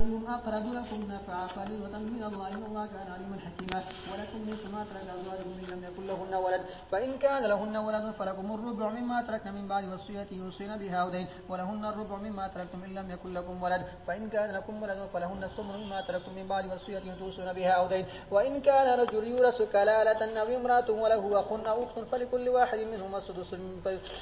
أيهما أقرب لكم نفعا فريضة من الله إن الله كان عليما حكيما ولكم نصف ما ترك أزواجكم إن لم يكن لهن ولد فإن كان لهن ولد فلكم الربع مما تركن من بعد وصية يوصين بها ودين ولهن الربع مما تركتم إن لم يكن لكم ولد فإن كان لكم ولد فلهن الثمن مما تركتم من بعد وصية توصون بها ودين وإن كان رجل يورث كلالة أو امرأة وله أخ أو أخت فلكل واحد منهما السدس من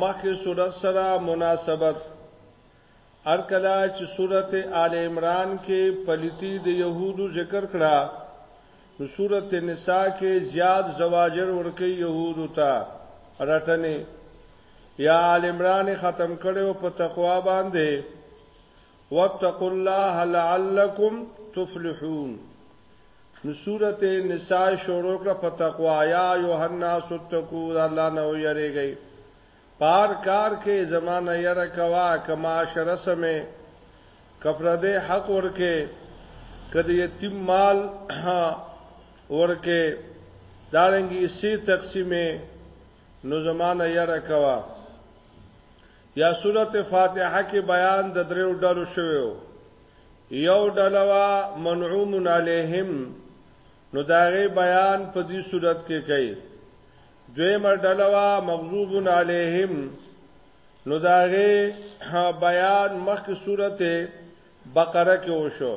مخکې صورت سره مناسبت ارکلا چې صورت آل عمران کې پلیتی د يهودو ذکر کړه نو صورت نساء کې زیاد زواجر ورکې يهودو ته رټنې یا آل عمران ختم کړو په تقوا باندې واتقوا الله لعلکم تفلحون نو سورته نساء شروع کړه په تقوا یا یوحنا ستقو الله نه یریږي پار کار کې زمانہ یره کوا کما شر سمه کفرده حق ورکه کدی یتیم مال ورکه دارنګي سی تقسیمه نو زمانه یره کوا یا سورته فاتحه کې بیان د دریو ډلو شویو یو ډلوا منعوم علیهم نو داغه بیان په دې صورت کې کوي دوی مردلوا مغضوب علیهم نو داغه بیان مخک صورت بقره کې وشو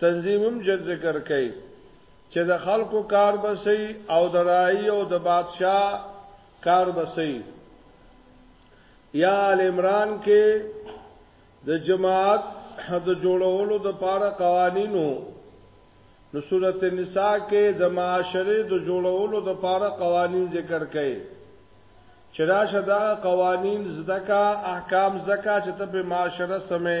تنظیم هم جد ذکر کوي چې د خلکو کار بسي او د رای او د بادشاه کار بسي یا ال عمران کې د جماعت د جوړولو د پاره قوانینو نو سورته نساء کې د معاشره د جوړولو د پاره قوانین ذکر کړي چې دا شدا قوانین زدکا احکام زکا چې ته په معاشره سمې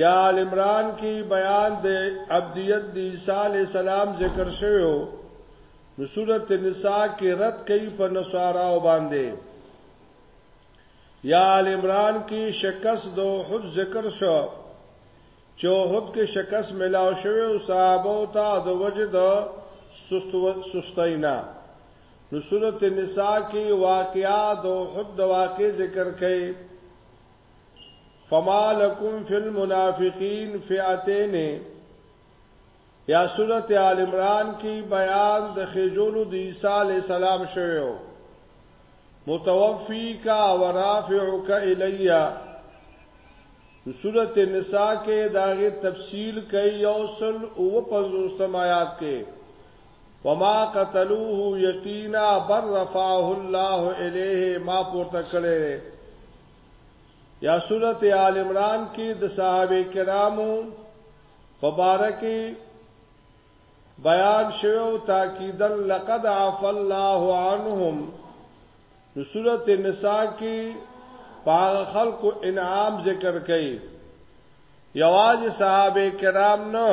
یا آل عمران کی بیان د عبدیت د عیسی علی السلام ذکر شوی او نو سورته نساء کې رد کوي په نصارا او باندې یا آل عمران کی شکست دو حد ذکر شو چې حد کې شکست ملاو شوی او صحابه او تا د وجد سستینا نو سورته نساء کې واقعات او حد واقع ذکر کړي فما لکم فی المنافقین فئتین یا سورت آل عمران کی بیان د خجولو د عیسی علی السلام شویو متوفی کا ورافعک الیا سورت نساء کې داغه تفصیل کوي یوصل او پنځوستم آیات کې وما قتلوه یقینا بر رفعه الله الیه ما پورته کړي یا سورته آل عمران کې د صحابه کرامو په باره کې بیان شوو تاکیدا لقد عف الله عنهم نو سورته النساء کې پاغ خلکو انعام ذکر کړي یواز صحابه کرام نه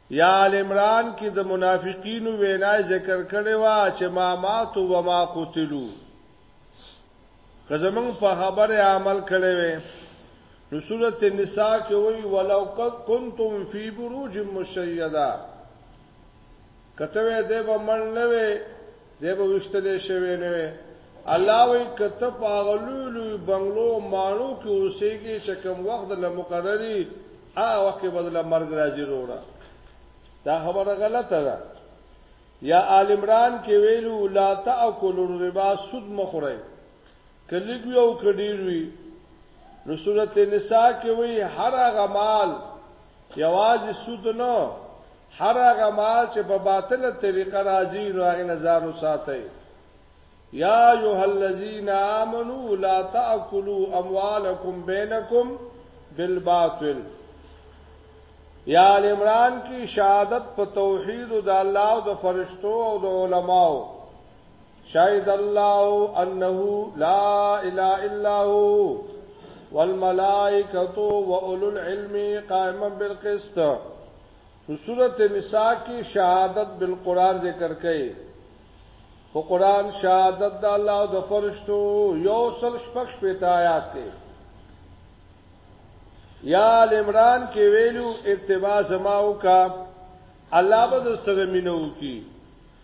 یا آل عمران کی د منافقینو وینا ذکر کړي وا چې ما ماتو و ما قتلو که زمون په خبره عمل کړي وي نو سورته نساء کې وی ولو کنتم فی بروج مشیدا کته دې به مړ نه وي دی به وشتل شوی نه وي الله وی کته پاغه لوی لوی بنگلو مانو کې اوسېږي چې کوم وخت له مقرري هغه وخت بدل مرګ راځي وروړه دا خبره غلطه ده یا آل عمران کې ویلو لا تاکل الربا سود مخوره که لږ وي او که ډېر وي، نو سورت نساء کې وایي، هر هغه مال، یوازې سود نه، هر هغه مال چې په باطله طریقه راځي، نو هغې نه ځان وساتئ. یا ایها الذین آمنو لا تأکلوا اموالکم بینکم بالباطل یا آل عمران کې شهادت په توحید او د الله او د فرشتو او د علماو شهد الله انه لا اله الا هو والملائکه واولو العلم قائما بالقسط په سورته نساء کې شهادت بالقران ذکر کړي په قران شهادت د الله او د فرشتو یو سل شپږ شپږ آیات کې یا عمران کې ویلو اتباع زماو کا الله به سره مينو کی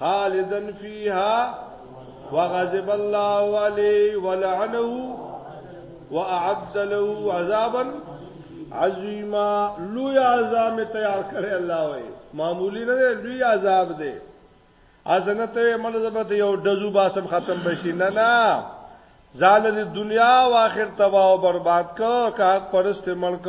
خالدن فیها وغضب الله علیه ولعنه واعد له عذابا عظیما لوی عذاب تیار کړی الله وای معمولی نه لوی عذاب دی ازنه ته ملزبت یو دزو باسم ختم بشي نه نه زال د دنیا او آخرت تباہ او برباد کو کاک پرست ملک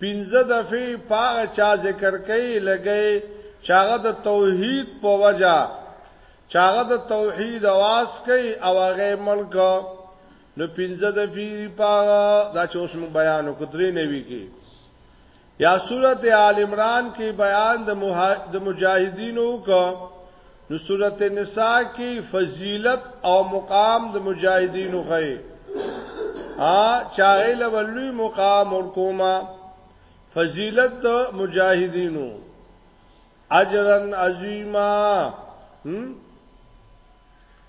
پنځه دفعې په هغه چا ذکر کوي لګئ چې هغه د توحید په وجه چې هغه د توحید اواز کوي او هغه ملک نو پنځه د پیری پاغه دا چې اوس موږ بیان وکړو درې نوي کې یا سورته آل عمران کې بیان د د مجاهدینو کا نو سورته نساء کې فضیلت او مقام د مجاهدینو خې ا چاغې لولوی مقام ورکوما فضیلت د مجاهدینو اجرا عظیما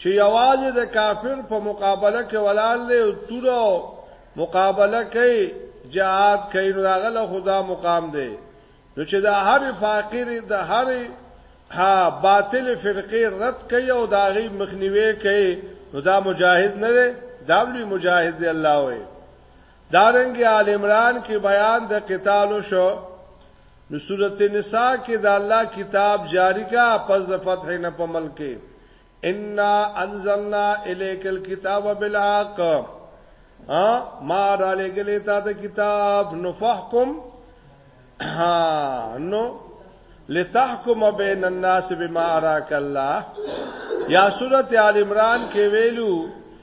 چې یوازې د کافر په مقابله کې ولال دی او تورو مقابله کوي جهاد کوي نو هغه له خدا مقام دی نو چې د هر فاقیر د هر ها باطل فرقه رد کوي او داغي مخنیوي کوي نو دا مجاهد نه دی دا لوی مجاهد دی الله وي دارنګ آل عمران کې بیان د قتال شو نو سورته نساء کې د الله کتاب جاری کا پس د فتح نه په ملک ان انزلنا الیک الكتاب بالحق ها ما را لګلې تا د کتاب نو فحکم ها نو لتحکم بین الناس بما اراک الله یا سورته آل عمران کې ویلو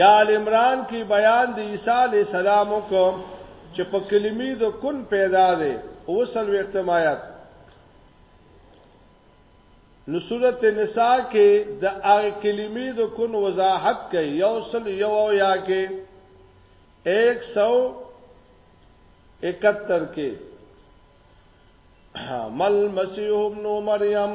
یا ال عمران کې بیان د عیسی علی السلام کو چې په کلمې د کن پیدا دی اوسل وختمایت نو سورته نساء کې د هغه کلمې د کن وضاحت کوي یو سل یو او یا کې 171 کې مل مسیح ابن مریم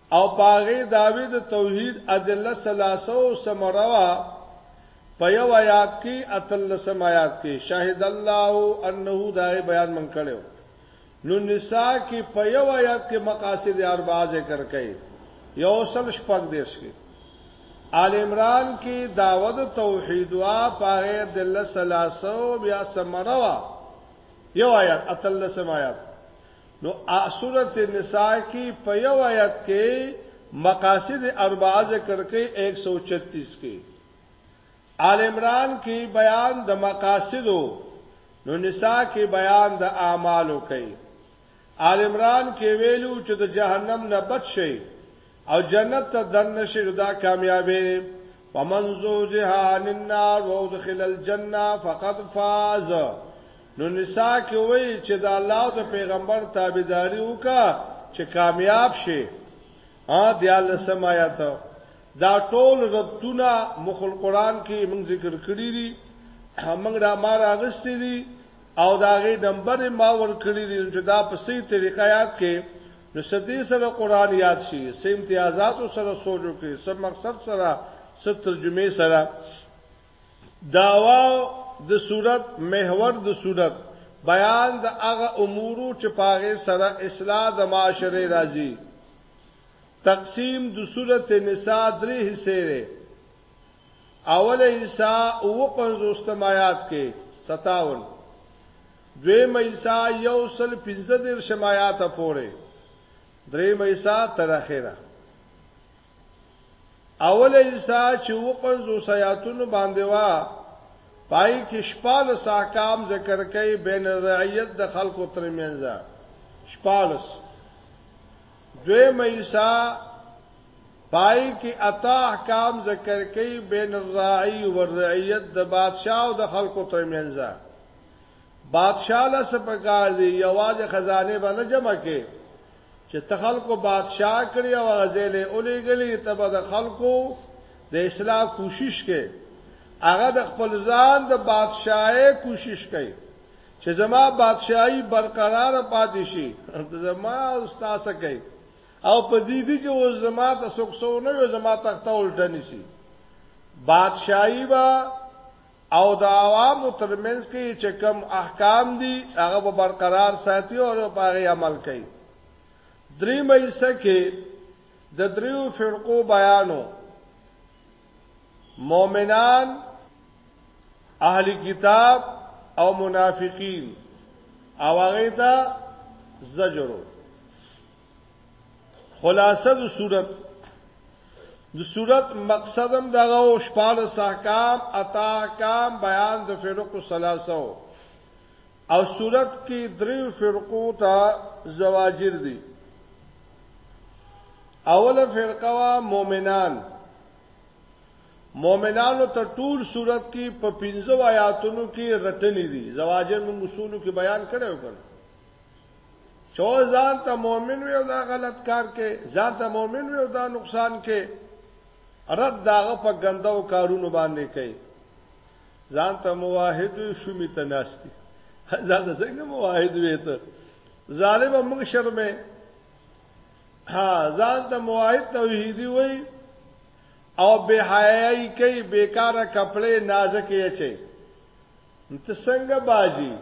او پاغی دعوی د توحید ادله ثلاثه او ثمره وه په یو آیات کی اتلسم آیات کی شهد الله انه داغی بیان من کړو نو نساء کی په یو آیات کی مقاصد اربعه ذکر کړي یو سل شپږ دیش کی آل عمران کی دعوت توحید وا پاغی دله ثلاثه بیا ثمره وا یو آیات اتلسم آیات نو سورة النساء کی په یو آیت کی مقاصد اربعه ذکر کړي 136 کې آل عمران کې بیان د مقاصدو نو نساء کې بیان د اعمالو کوي آل عمران کې ویلو چې د جهنم نه بچ شي او جنت ته دن شي دا کامیابې فمن زوجها عن النار وادخل الجنه فقد فاز نو نساء کې وایي چې دا الله او پیغمبر تابعداري وکا چې کامیاب شي ا دیا لسمایات دا ټول ربطونه مخل قران کې موږ ذکر کړی دي موږ را ما راغستې دي او دا غي نمبر ما ور کړی دي چې دا په سي طریقه یاد کې نو څه دې سره قران یاد شي څه امتیازاتو سره سوچ وکړي څه مقصد سره څه ترجمه سره داوا د دا صورت محور د صورت بیان د هغه امورو چې پاغه سره اصلاح د معاشره راځي تقسیم د صورت نساء درې حصے اوله حصہ او پنځوستم آیات کې 57 دوی مېسا یو سل 15 شمایات پورې درې مېسا تر اخره اوله حصہ چې او پنځوس آیاتونو باندې وا پای کې شپال ساکام ذکر کوي بین رعیت د خلکو ترمنځ شپالس دوی مېسا پای کې اتا احکام ذکر کوي بین الراعی والرعیت د بادشاہ او د خلکو ترمنځ بادشاہ له سپکار دی یوازې خزانه باندې جمع کې چې تخلکو بادشاہ کړی او غزلې اولې غلي تبه د خلکو د اصلاح کوشش کې هغه د خپل ځان د بادشاہي کوشش کوي چې زما بادشاہي برقرار پاتې شي زما استاد کوي او په دې دي کې اوس زما ته سوکسو نه وي زما تخته الټه نشي بادشاہي با او د عوام ترمنځ کې چې کوم احکام دي هغه به برقرار ساتي او په هغه عمل کوي درې مېسه کې د دریو فرقو بیانو مؤمنان اهل کتاب او منافقین او هغه ته زجر خلاصه د صورت د صورت مقصدم دغه او شپال احکام عطا احکام بیان د فرق ثلاثه او صورت کې دریو فرقو ته زواجر دي اوله فرقه وا مؤمنان مؤمنانو ته ټول صورت کې په 15 آیاتونو کې رټنې دي زواجر موږ اصولو کې بیان کړو کړو چو ځان ته مؤمن وي او دا غلط کار کې ځان ته مؤمن وي او دا نقصان کې رد داغه په ګندو کارونو باندې کوي ځان ته موحد وي شومې ته ناشتي ځان ته څنګه موحد وي ته ظالم موږ شرمه ها ځان ته موحد توحیدی وای او به حیاي کوي بیکاره کپڑے نازکه اچي ته څنګه باجی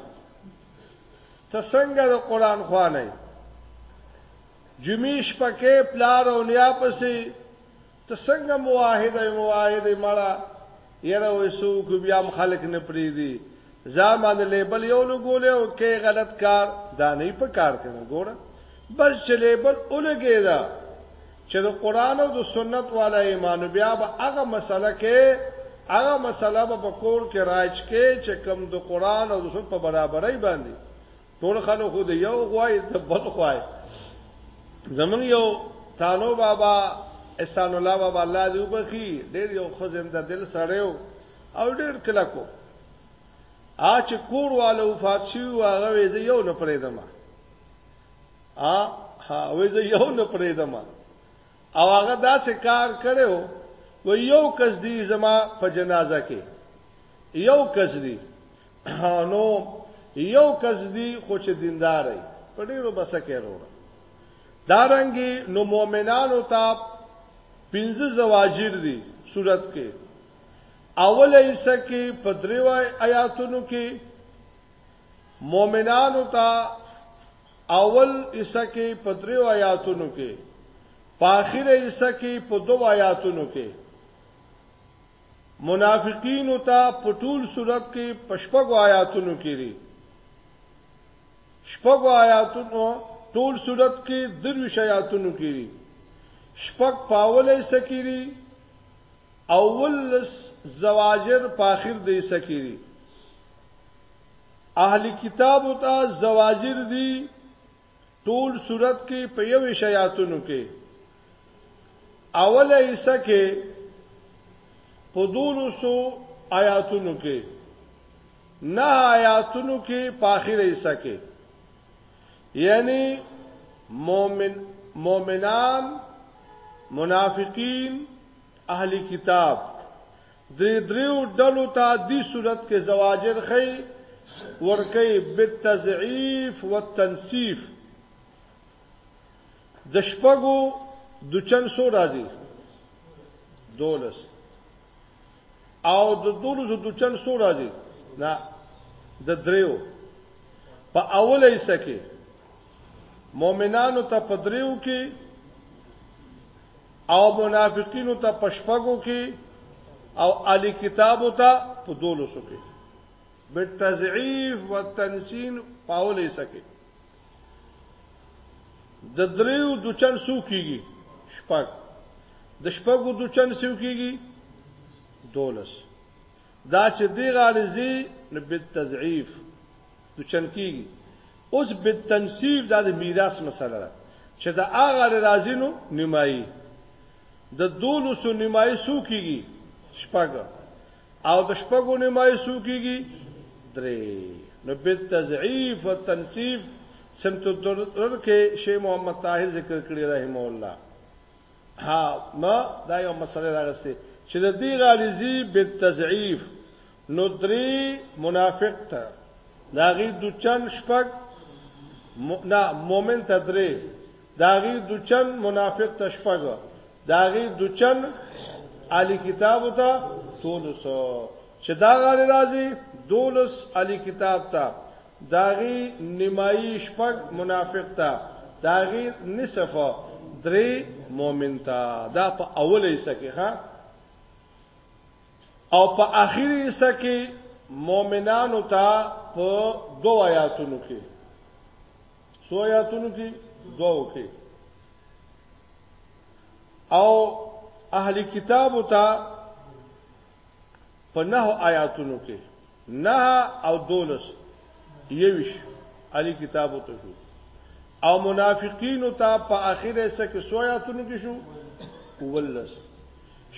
ته څنګه د قران خوانه جمیش پکې پلار او نیا پسې ته څنګه موحد ای موحد ای مړه یره وې سو کو بیا هم خلک نه پریدي ځان باندې لیبل یو لګولې او کې غلط کار دا نه په کار کنه ګوره بس چې لیبل اولګې دا چې د قران او د سنت والا ایمان بیا به هغه مسله کې هغه مسله به په کور کې راځ کې چې کم د قران او د سنت په برابرۍ باندې ټول خلک خو د یو غوای د بل غوای زمون یو تانو بابا احسان الله بابا الله دې وبخي ډېر یو خزنده دل سړیو او ډېر کلکو ا چې کور والو وفات شي هغه وې یو نه پرېدم ا ها وې یو نه پرېدم او هغه داسې کار کړو و یو کس دی زما په جنازه کې یو کس دی نو یو کس دی خو چې دیندار دی په ډیرو بسکه وروړه دارنګي نو مؤمنانو ته پنځه زواجر دي صورت کې اول ایسه کې په دریو آیاتونو کې مؤمنانو ته اول ایسه کې په دریو آیاتونو کې په اخر ایسه کې په دوه آیاتونو کې منافقینو ته په ټول صورت کې په شپږو آیاتونو کې لري شپږو آیاتونو ټول صورت کې درویش آیاتونو کې لري شپږ پاولې سکيري اول زواجر په اخر دې سکيري اهل کتاب ته زواجر دي ټول صورت کې په یو شیاتونو کې اوله ایسه کې په دولسو آیاتونو کې نه آیاتونو کې په اخیره ایسه کې یعنی مؤمن مؤمنان منافقین اهلی کتاب درې دریو ډلو ته دی صورت کې زواجر خې ورکې بالتضعیف والتنصیف د شپګو د چن سو راځي دولس او د دولس د چن سو راځي نه د دریو په اوله حصہ کې مؤمنانو ته په دریو کې او منافقینو ته په شپګو کې او اهل کتابو ته په دولسو کې بالتضعیف والتنسین په اوله حصہ کې د دریو د چن سو کیږي شپږ د شپږو د چن سو کیږي دولس دا چې دی غالزی نو بالتضعیف د چن کیږي اوس بالتنصیف دا د میراث مسله ده چې دا هغه راځینو نیمایي د دولس نیمایي سو کیږي شپږ او د شپږو نیمای سو کیږي درې نو په تضعیف او تنصیف سمت الدرر کې شیخ محمد طاهر ذکر کړی رحم الله ها ما دا یو مسله راغسته چې د دې غالیزی په تضعیف نو درې منافق ته داغي د چن شپږ نه مؤمن ته درې داغي دچن منافق ته شپږ داغي دچن علی کتاب ته تولس چې دا غاړي راځي دولس علی کتاب ته داغي نیمایي شپږ منافق ته داغي نصف درې مؤمن ته دا په اوله حصہ کې ها او په اخیری حصہ کې مؤمنانو ته په دوه آیاتونو کې سو آیاتونو کې دوو کې او اهل کتاب ته په نه آیاتونو کې نه او دولس یوش علی کتاب ته شو او منافقین ته په اخر ایسه کې سو آیاتونو کې شو ولس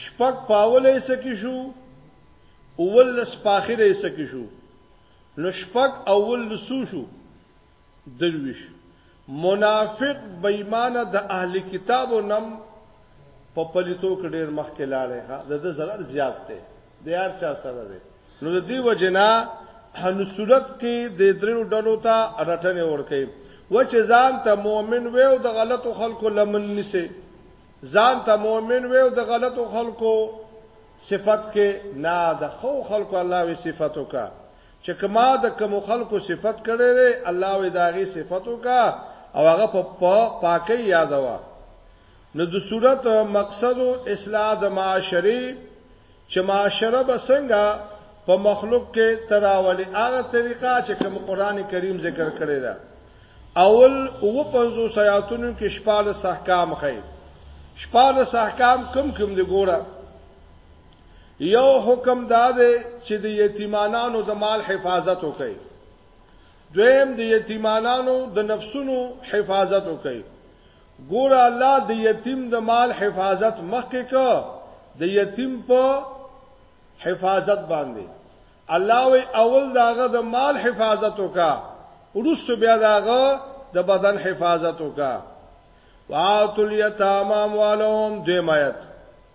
شپک پاول ایسه کې شو ولس په اخر ایسه کې شو نو شپک اول لسو شو درویشت، منافق بېمانه د اهل کتابو نه هم په پلیتو کې ډېر مخکې لاړی ښه د ده ضرر زیات دی د هر چا سره دی نو د دې وجې نه نو صورت کې د دریو ډلو ته رټنې ورکوي و چې ځان ته مؤمن وي او د غلطو خلکو لمن نیسي ځان ته مؤمن وي او د غلطو خلکو صفت کې نه د خو خلکو الله وی صفاتو کا چه که ما د کومو خلکو صفت کړی دی الله وی د هغې صفت وکړه او هغه په په پاکۍ یادوه نو د صورت مقصد و اصلاح د معاشرې چه معاشره به څنګه په مخلوق کې تراولی هغه طریقه چې کوم قران کریم ذکر کړی دا اول او پنځو سیاتونو کې شپاله احکام خې شپاله احکام کم کم دی ګوره یو حکم دا دی چې د یتیمانو د مال حفاظت وکړي دویم د یتیمانو د نفسونو حفاظت وکړي ګور الله د یتیم د مال حفاظت مخکې کو د یتیم په حفاظت باندې الله وی اول داغه د مال حفاظت وکا ورسته بیا داغه د بدن حفاظت وکا واتل یتامام والهم دیمایت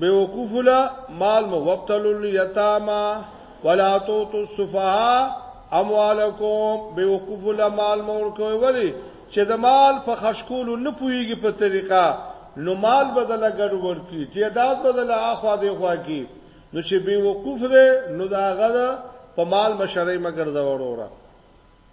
بیوقوف لا مال مو وبتل الیتاما ولا توتو السفهاء اموالکم بیوقوف لا مال مور کوي ولی چې د مال په خشکولو نه پويږي په طریقه نو مال بدل ګډ ورکی چې داد بدل اخوا دی خوا کی نو چې بیوقوف دی نو دا غره په مال مشرې مګر دا وروره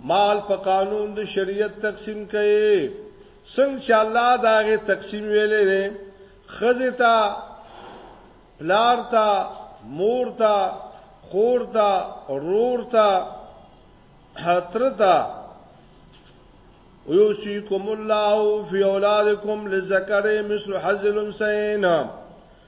مال په قانون د شریعت تقسیم کړي څنګه چې الله دا غي تقسیم ویلې ده خزه تا پلار تا مور تا خور تا رور تا حتر تا ويوسيكم الله في اولادكم للذكر مثل حظ الانثيين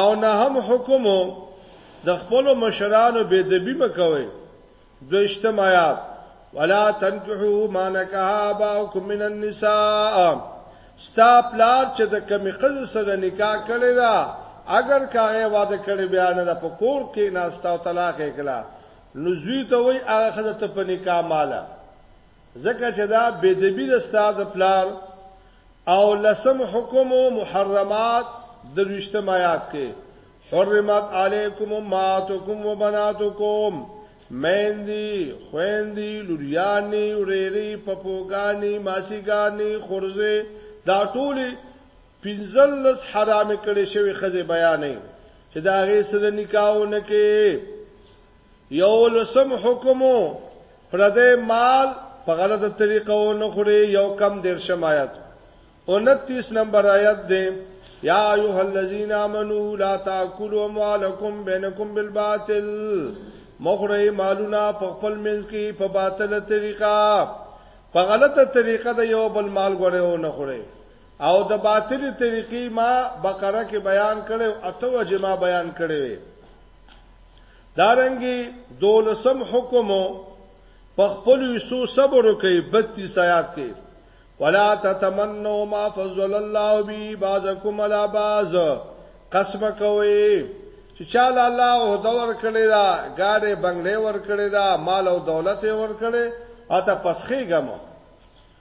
او نه هم حکم د خپل مشرانو بے دبی مکوي دویشتم آیات ولا تنكحوا ما نكح اباؤكم من النساء ستا پلار چې د کمی قز سره نکاح کړی دا اگر کاغه واده کړی بیا نه د پکور کې ناستا او طلاق یې کړه نو زوی ته وای هغه خزه ته په نکاح مالا ځکه چې دا بدبی د استاد پلار او لسم حکم او محرمات د رښتم آیات کې حرمت علیکم اماتکم وبناتکم میندی خویندی لوریانی وریری پپوګانی ماسیګانی خورزه دا ټول پنځلس حرام کړي شوی خزه بیانې چې دا غي سره نکاح نه کې یوولسم حکم، پردی مال په غلطه طریقه ونه خورئ، یو کم دېرشم آیت انتیس نمبر آیت دی، یا ایها الذین آمنوا لا تاکلوا اموالکم بینکم بالباطل، مه خورئ مالونه په خپل منځ کې په باطله طریقه، په غلطه طریقه د یو بل مال ګورئ او نه خورئ. او د باطلې طریقې ما بقره کې بیان کړی او اته وجې ما بیان کړې وې. دارنګي دولسم حکم په خپل یسو صبر کوي 32 آیات کې ولا تتمنوا ما فضل الله به بعضکم علی بعض قسم کوي چې چاله الله او دور کړی دا گاډي بنگلې ور کړی دا مال او دولت ور کړی اته پسخې غمو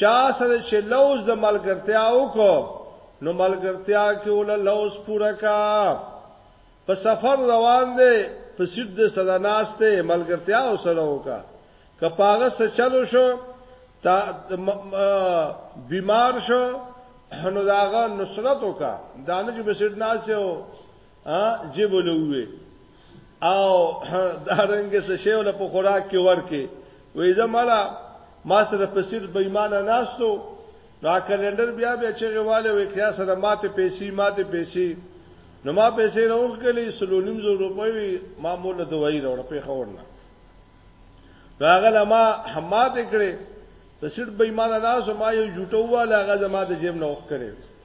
چا سره چې لوز د ملګرتیا وکړو نو ملګرتیا کې ول لوز پورا کا په سفر روان دی په سید د سره ناشته ملګرتیا او سره وکا کپاغه سره چلو شو تا بیمار شو نو داغه نصرت وکا دانه چې بسید ناشته او جیب لوي او دا رنګ څه شی ول په خوراک کې ورکه وې زمالا ما سره په سر بې ایمانه ناستو نو کلندر بیا بیا چې غواله وې کیا سره ماته پیسې ماته پیسې نو ما پیسې راوخ کلی سلونیم زو روپوي ما مولا دوايي راوړ په خورنه راغله ما حماد کړې په سر بې ایمانه ناستو ما یو جوټو والا غزه ما د جیب نه وخ کړې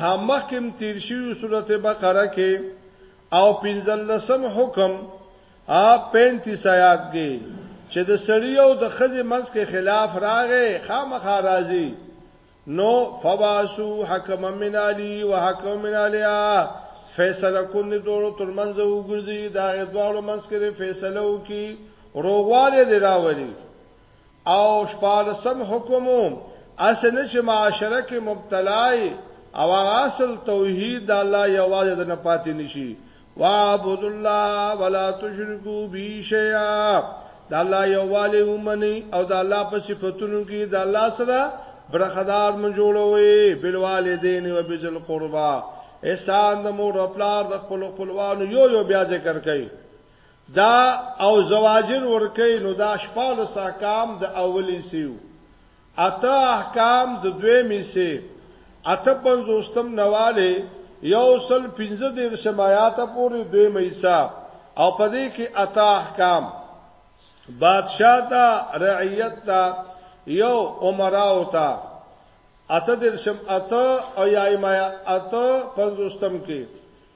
ها مخکم تیر شوی سورت بقره کې او پنځلسم حکم ا 35 آیات کې چې د سړی او د خځې منځ کې خلاف راغې خامخا راځي نو فواسو حکم من علی و حکم من علیا فیصله کون دي دوړو تر منځ وګرځي دا غدوالو منځ کې فیصله وکي روغواله دی راولي او شپالسم حکم اسنه چې معاشره کې مبتلای او اصل توحید د الله یوازې د نه پاتې نشي وعبد الله ولا تشرکو بی شیئا د الله یووالی ومني او د الله په صفاتونو کې د الله سره برخدار من جوړوي بل والدین او بذل قربا احسان د مور او پلار د خپل خپلوانو یو یو بیا ذکر کوي دا او زواجر ورکوي نو دا شپاړس احکام د اول حصې وو، اته احکام د دویمې حصې، اته پنځوستم نواله یو سل پنځه دېرشم ایات پورې دویمه حصه او په دې کې اته احکام بادشاه ته، رعیت ته، یو عمراو ته اته دېرشم اته او یایم اته پنځوستم کې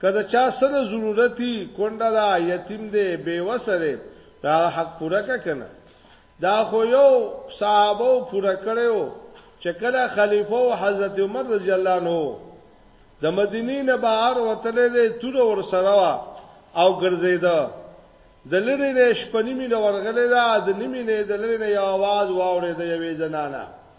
که د چا څه نه ضرورت وي، کونډه ده، یتیم دی، بې وسه دی، د هغه حق پوره کړه که نه؟ دا خو یو صحابه وو پوره کړی وو، چې کله خلیفه وو حضرت عمر رضی الله عنه وو، د مدینې نه بهر وتلی دی، توره ورسره وه او ګرځېده، د لرې نه شپنیمي له ورغلې ده، د نیمې نه یې د لرې نه یو اواز واورېده، یوې زنانه.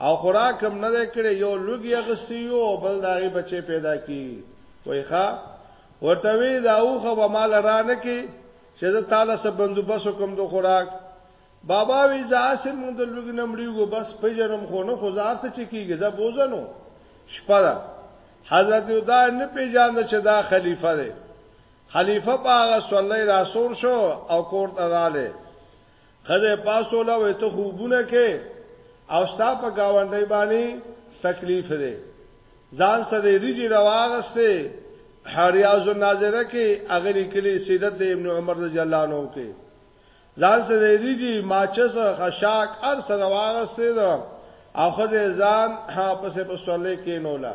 او خوراک هم نه کړي یو لوګي اغستی یو او بل داغي بچي پیدا کی وای ښا ورته وی دا اوخه به مال را نه کی چې زه تعالی سره بندوبس کوم د خوراک بابا وی زاسه مونږ د لوګي نمړیو بس په جنم خو نه خزار ته چکیږي زه بوزنو شپه ده حضرت یودا نه پیژاند چې دا خلیفہ دی خلیفہ باغ صلی رسول شو او کور ته رااله خزه پاسو لا وې ته خوبونه کې او ستا په گاونډي باندې تکلیف دی ځان سره ریږي راوغسته حریاض الناظره کې اغلی کلی سیدت ابن عمر رضی الله عنه کې ځان سره ریږي ماچس خشاک ار سره واغسته ده اخذ ځان ها پسې په صلی کې نولا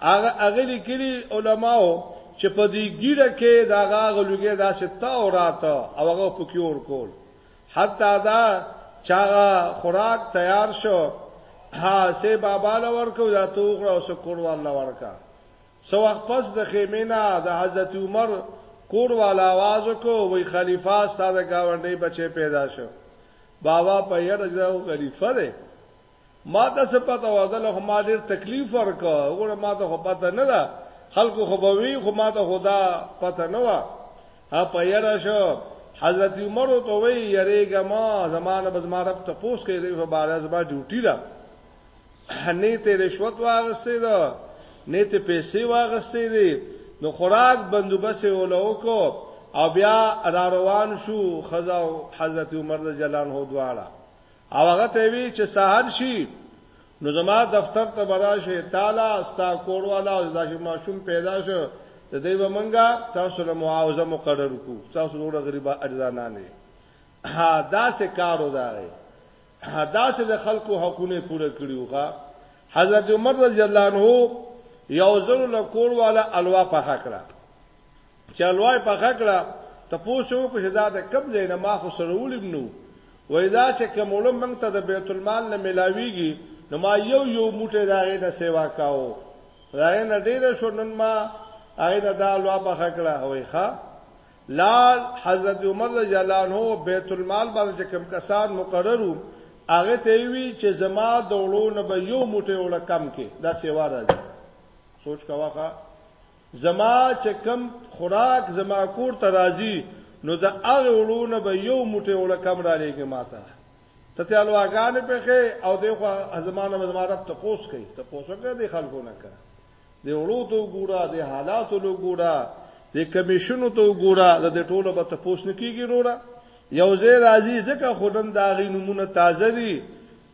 هغه هغه لیکلي علماو چې په دې ګیره کې دا هغه لوګي داسې تا او راته او هغه پکې ور کول حتی دا چاغه خوراک تیار شو ها سه بابا له ورکو دا توغړه او سکور والله ورکا سو وخت پس د خیمینا د حضرت عمر کور والا आवाज کو وی خلیفہ ساده گاونډي بچي پیدا شو بابا په یره ځو خلیفہ دی ما ته څه پته و دله خو ما ډیر تکلیف ورکو وګوره ما ته خو پته نه ده خلکو خو به وی خو ما ته خدا پته نه و ها په یره شو حضرت عمر ته وی یریګه ما زمانه بزما رب ته پوس کې دی په بار زما ډیوټي ده نه ته رشوت واغستې ده نه ته پیسې واغستې دي نو خوراک بندوبس ولو کو او بیا را روان شو خزا حضرت عمر رضی الله عنه دواړه او هغه ته وی چې سحر شي نو زما دفتر ته براشه تعالی ستا کور والا او داسې ماشوم پیدا شو د دې ومنګه تاسو له معاوضه مقرر کو تاسو ډوړه غریبا اجزانا نه ها دا سه کار وداري ها دا سه د خلکو حقونه پوره کړیوغه حضرت عمر رضی الله عنه یو زر له کور والا الوا په حق را چلوای په خکړه ته پوسو کو شدا د کم زینه ما خو سره ولیم نو وای دا چې کوم علم موږ ته د بیت المال نه ملاویږي نو ما یو یو موټه دا غي نه سیوا کاو دا نه ډیر شو نن ما هغه نه دا لوا په خکړه وای ښا لال حضرت عمر رضی الله عنه بیت المال باندې کوم کسان مقررو هغه ته وی چې زما د وړو نه به یو موټه وړ کم کې دا سیوا راځي سوچ کاوه زما چې کم خوراک زما کور ته راځي نو د هغه وړونه به یو موټه وړه کم را لېږي ماته ته تلواګان په خې او دغه ازمانه مزمارت ته پوس کوي ته پوسګه د خلکو نه کړه د وړو ته ګوره د حالاتو له ګوره د کمیشنو ته ګوره د ټولو به ته پوس نه کیږي وروره یو ځای راځي ځکه خودن دا غي نمونه تازه دي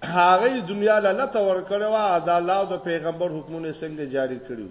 هغه دنیا له لته ور کړو دا الله او پیغمبر حکمونه څنګه جاری کړیو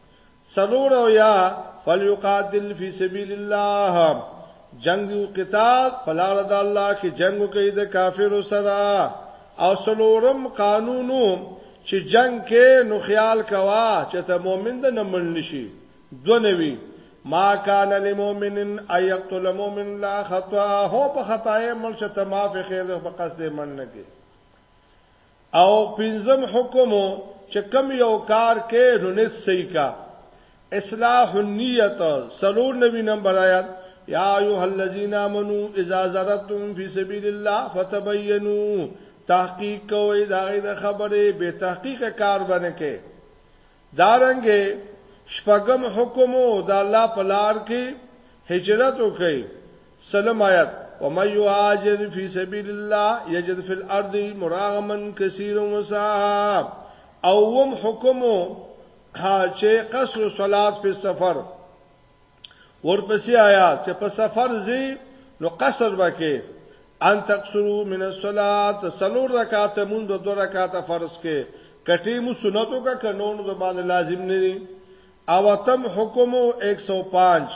سلور او یا فلیقاتل فی سبیل الله جنگ او قتال فلار د الله کې جنگ کوي د کافرو سره او سلورم قانونو چې جنگ کې نو خیال کوا چې ته مؤمن د نمل نشي دونوي ما کان للمؤمن ان یقتل مؤمن لا خطا هو په خطا یې مل چې ته معاف خیر په قصد من نه کې او پنځم حکم چې کم یو کار کې نو نیت صحیح کا اصلاح النیت سلور نبی نمبر آیات یا ایها الذین آمنو اذا زرتم فی سبیل الله فتبینوا تحقیق کوی دا د خبره به تحقیق کار باندې کې دارنګه شپږم حکم د الله په لار کې هجرت وکړي سلام آیات ومن يهاجر في سبيل الله يجد في الارض مراغما كثيرا وسعا اوم حکم ها چې قصر صلات په سفر ورپسې آیا چې په سفر زی نو قصر وکې ان تکسرو من الصلات سلور رکعات مون دو دو رکعات فرض کې کټې مو سنتو کا قانون د باندې لازم نه دي او تم حکم 105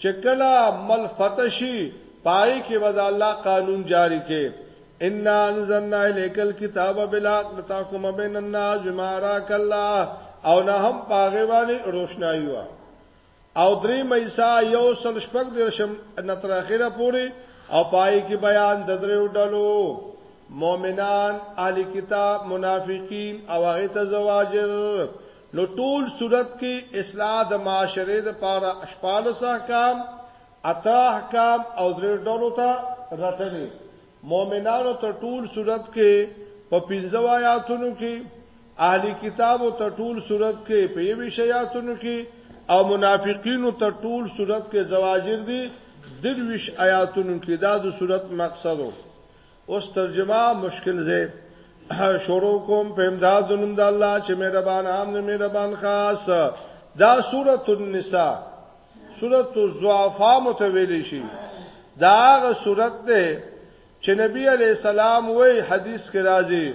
چې کله مل فتشي پای کې ودا الله قانون جاری کې ان انزلنا الیک الكتاب بالحق لتحكم بین الناس بما راك الله او نه هم پاغه باندې روشنايي وا او درې مېسا یو سل شپږ درشم نتر اخره پوری او پای کې بیان د دریو ډلو مؤمنان اهل کتاب منافقین او هغه ته زواجر نو ټول صورت کې اصلاح د معاشره د پاره اشپالس احکام اتا احکام او درې ډلو ته راتلې مؤمنانو ته ټول صورت کې په پنځو آیاتونو کې اهلی کتابو ته ټول صورت کې په یوه شیاتونو کې او منافقینو ته ټول صورت کې زواجر دي درویش آیاتونو کې دا د صورت مقصد اوس ترجمه مشکل زه شروع کوم په امداد د نوم د الله چې مهربان عام نه مهربان خاص دا سورۃ النساء سورۃ الضعفاء متویل شي دا غ سورۃ ده چې نبی علیه السلام وایي، حدیث کې راځي،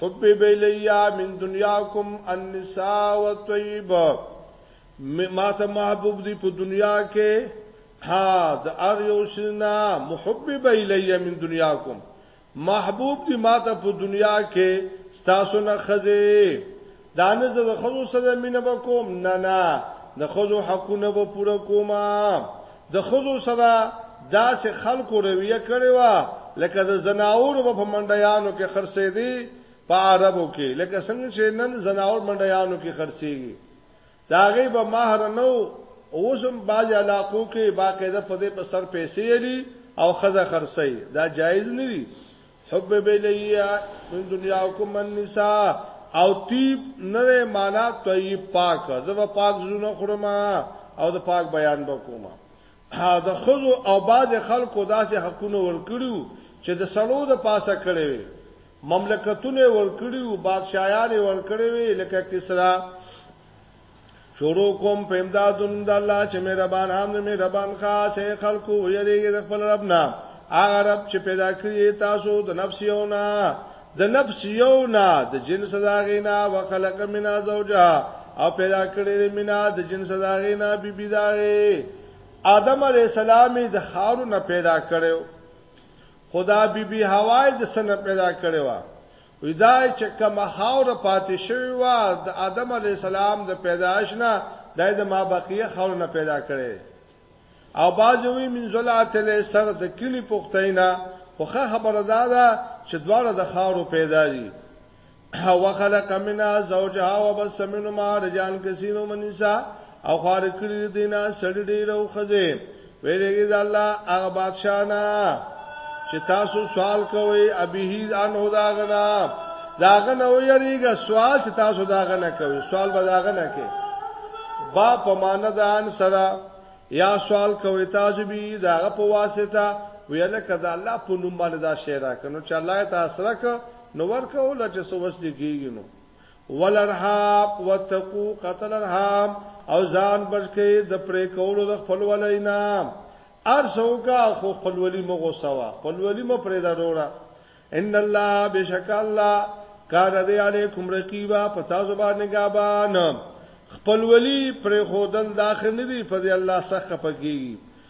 حبب الی من دنیاکم النساء والطیب، ماته محبوب دي په دنیا کې ها د هر یو شي نه محبب الی من دنیاکم محبوب دي ماته په دنیا کې ستاسو نه خزه دا نه زه د خزو سره مینه وکوم نه نه د خزو حقونه به پوره کوم د خزو سره دا چې خلکو رویه کړی و لکه د زناور په منډیانو کې خرڅې دي په عربو کې لکه څنګه چې نن زناور منډیانو کې خرڅېږي دا غي به مہر نو اوسم باج علاقو کې باقاعده په دې په سر پیسې لري او خزه خرڅي دا جایز نه دي حبب الیه من دنیاکم النساء او طیب نره معنا طیب پاک زبا پاک زونه خورم او د پاک بیان وکوم د خزو او باز خلکو داسې حقونه ورکړیو چې د سړو د پاسه کړي وي مملکتونه ورکړیو بادشاہان ورکړي وي لکه کسرا شروع کوم په امدادون د الله چې مهربان عام نه مهربان خاص خلکو ویریږي د خپل رب نه هغه رب چې پیدا کړی تاسو د نفس یو نه د نفس یو نه د جنس داغینا وخلق منا زوجها او پیدا کړی منا د جنس داغینا بی بی داغی آدم علی السلام د خارو نه پیدا کړو خدا بی بی حوای د سن پیدا کړو ودا چې کوم خاور پاتې شوی و د آدم علی السلام د پیدایش نه دای د ما بقیه خاور نه پیدا کړي او باجوی من زلات له سر د کلی پختینا خوخه خبره دا ده چې دواړه د خاورو پیدا دي وخلق منا زوجها وبس منهما رجال كثير من النساء او خارج کړی دینه سړی ډیر او خزه ویریږي د الله هغه بادشاہ نه چې تاسو سوال کوئ ابيهیز ان هدا غنا داغه نه ویریږي سوال چې تاسو داغه نه کوئ سوال به داغه نه کوي با په مان د ان سره یا سوال کوي تاسو به داغه په واسطه ویل کده الله په نوم باندې دا شعر راکنو چې الله تعالی سره نو ورکو لکه سوچ دی کیږي نو ولرحام وتقو قتل الرحام او ځان بچی د پرې کولو د خپل ولینا ارسوکا خو خپل ولی مغو سوا خپل ولی م پرې دا ډوړه ان الله بشک الله کار دې علیکم رقیبا پتا زبان نگابان خپل ولی پرې خودل داخل نه دی په دې الله سخت پکې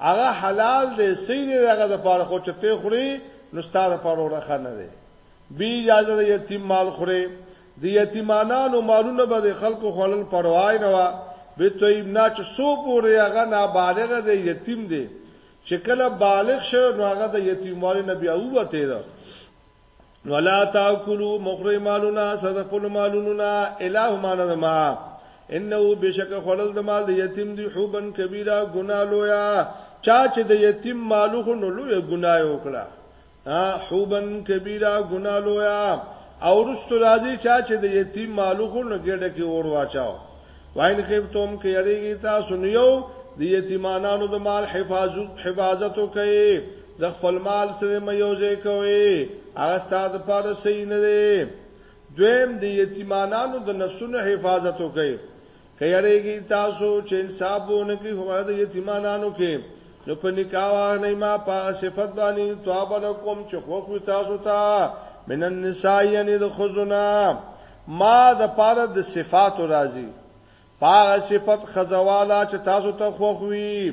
هغه حلال دی صحیح دی هغه د پاره خو چې ته خوري نو ستاره پاره ورخه نه دی بی اجازه د یتیم مال خوري د یتیمانو مالونه به د خلکو خلل پروايي نه وا به طيب نه چې سو پورې هغه نابالغ دی یتیم دی چې کله بالغ شو نو هغه د یتیموالي نه بیا وته ده ولا تاکلوا مخری مالنا صدقل مالنا الہ ما نظما انه بشک خلل د مال یتیم دی حبن کبیره ګنا لویا چا چې د یتیم مالو خو نو لوی ګنا یو کړه ها حبن کبیره ګنا لویا او رستو راځي چا چې د یتیم مالو خو نو ګډه کې اور واچاو واین خفتم کې یریږي تاسو نو یو د یتیمانو د مال حفاظت حفاظت کوي د خپل مال سره مې یوځای کوي هغه ستاسو لپاره صحیح نه دی دویم د یتیمانانو د نفسونو حفاظت وکړي کيرېږي تاسو چې انصاف ونه کوي هغه د یتیمانانو کې نو په نکاح نه ما په صفت باندې توبه نکوم چې خو خو تاسو ته من النساء یعنی د خزنا ما د پاره د صفات راځي پاغه صفت خزواله چې تاسو ته خوخوي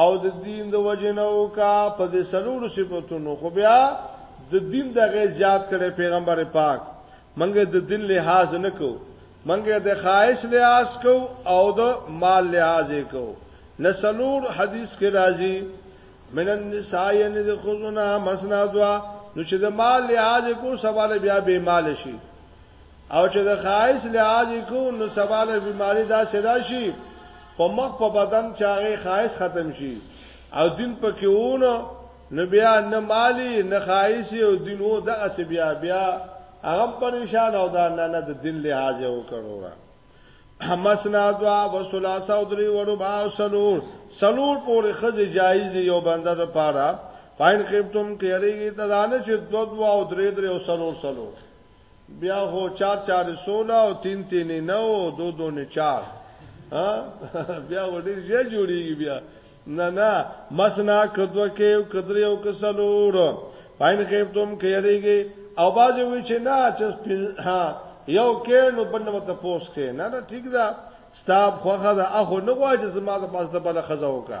او د دین د وجنو کا په دې سلوړو صفاتونو خو بیا د دین دغه زیات کړي پیغمبر پاک منګه د دین لحاظ نه کو منګه د خواهش لحاظ کو او د مال لحاظ کو نسلور حدیث کې راځي من النساء ان د خزنا مسنا دوا نو چې د مال لحاظ کو سوال بیا به مال شي او چې د خایس لحاظ کو نو سبا له بیماری دا صدا شي په مخ په بدن چاغه خایس ختم شي او دین پکې ونه نو بیا نه مالی نه خایس او دین وو دغه سی بیا بیا هغه پریشان او دا نه نه د دین لحاظ وکړو را مسنا دوا وسلاسه او درې وړو با سلور سلور پورې خزه جایز دی یو بنده د پاره پاین خپتم کېریږي تدانه چې دو دوا او درې درې او سلور سلور بیا هو چار چار سولا او تین تین نه او دو دو نه چار ها بیا وړي یې جوړیږي بیا نه نه مسنا کدو کې او کدرې او کسلور پاین خیب تم کېریږي او باز وی چې نه چې ها یو کې نو بنه وت پوس کې نه نه ٹھیک ده ستاب خوخه ده اخو نه غواړي چې زما د پاس د بل خزه وکا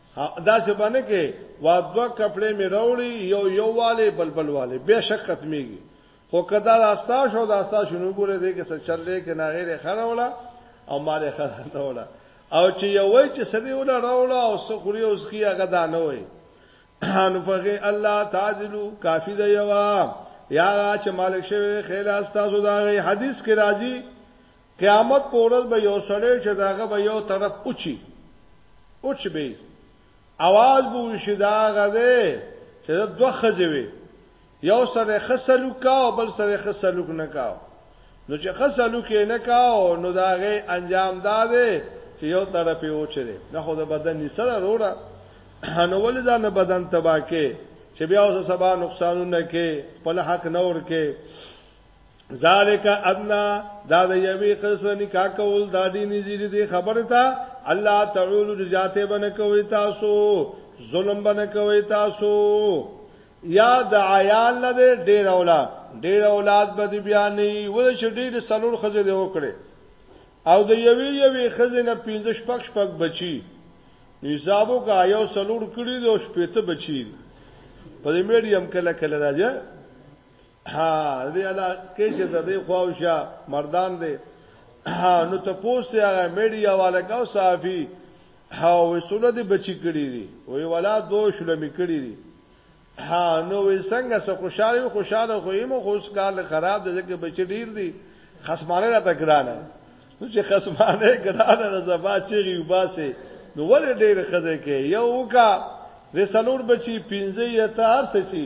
دا څه باندې کې وا دوه کپڑے می راوړي یو یو والے بلبل والے به شک ختميږي خو کدا راستا شو داستا شنو ګوره دې کې څه چل دې کې نه غیر خره ولا او مال خره نه ولا او چې یو وای چې سدی ولا راوړه او سخوري اوس کی هغه دا نه وای ان فقه الله تعذلو کافی دی یوا یا چې مالک شوی خیر استاسو دا حدیث کې راځي قیامت په ورځ به یو سړی چې داغه به یو طرف اوچی اوچ به आवाज به وشي دا غده چې دوه خځوي یو سره خسلو کا او بل سره خسلو نه کا نو چې خسلو کې نه کا نو داغه انجام داده چې یو طرف یې اوچره نه خو د بدن نسره وروړه نو ولې دا نه بدن تباکه چې بیا اوس سبا نقصانونه کې خپل حق نه ورکه ذالک ادنا دا د یوې قصه نکاح کول دا دې نذیر دې خبره تا الله تعالی رجاته بنه کوي تاسو ظلم بنه کوي تاسو یا د عیال نه ډیر اولاد ډیر اولاد به بیا نه ول چې ډیر سلور خزه دی وکړي او د یوې یوې خزه نه 15 شپږ شپږ بچي نصابو کا یو سلور کړی دی او شپېته بچي په دې میډیم کله کله راځي ها دې الا کې چې د دې خواوشه مردان دې نو ته پوسټه هغه میډیا والا کا صحافي ها وسونه دې بچی کړی دي وی ولا دو شلمې کړی دي ها نو وی څنګه سه خوشاله خوشاله خو یې مو خوش کال خراب دي چې بچی ډیر دي خصمانه را تکرانه نو چې خصمانه ګرانه نه زبا چیږي وباسه نو ولې ډیر خزه کې یو کا رسالور بچی 15 یا تار څه چی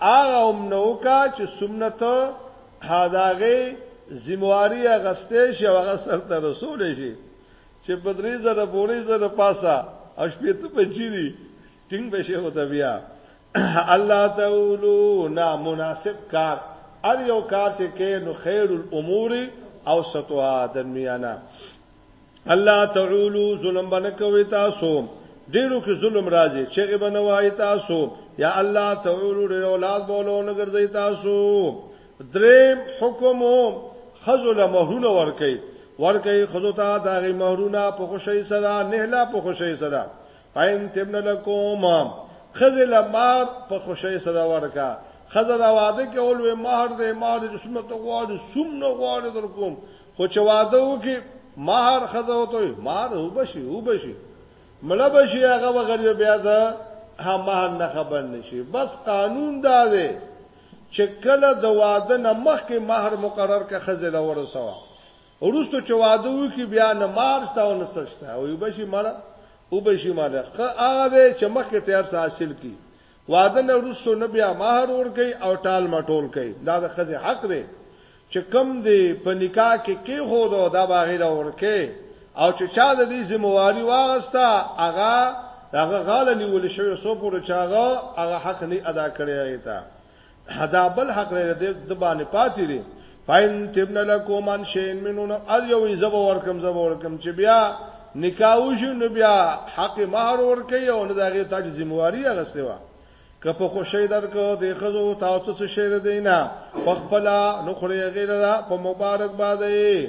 هغه هم نه وکا چې سنت هداغه ذمہواری غسته شي او هغه سر ته رسول شي چې بدري زره بوري زره پاسا او شپې ته بچی دي ټینګ بشي هوته بیا الله تعالی نا مناسب کار ار یو کار چې کې نو خیر الامور او ستوا د میانا الله تعالی ظلم باندې کوي تاسو ډیرو کې ظلم راځي چې غي بنوای تاسو یا الله تعالی ډیر اولاد بولو نه ګرځي تاسو دریم حکم خذل مهرونه ور کوي ور کوي خذو ته داغي مهرونه په خوشي سره نه لا په خوشي سره پاین تبن لکوم خذل مار په خوشي سره ورکا خذل واده کې اول وی مہر دې مہر دې سنت غواړي سم نه غواړي در کوم خو چې واده وکي مہر خزه وته مہر وبشي وبشي مړه بشي هغه وغړي بیا ده ها مہر نه خبر نشي بس قانون دا دی چې کله د واده نه مخکې مہر مقرر کا خزه لور سوا ورستو چې واده وکي بیا نه مہر تاو نه سشته او وبشي مړه وبشي مړه خه هغه چې مخکې تیار حاصل کی واده نه وروسته نه بیا مہر ورکي او ټال مټول کوي دا د خزه حق دی چې کم دی په نکاح کې کې هو دا د باغې دا ورکه او چې چا د دې ذمہواری واغستا هغه هغه غاله نیول شوی سو پورې چاغه هغه حق نه ادا کړی ایته حدا بل حق لري د باندې پاتې دي فاین تبن لکم ان شین منون ال یو زب ورکم زب ورکم چې بیا نکاح وشو نو بیا حق مہر ورکي او نه دغه تاج ذمہواری اغسته وا که په خوشی درکو د خزو تاسو څه شعر دینا په خپل نو خوري غیر په مبارک باندې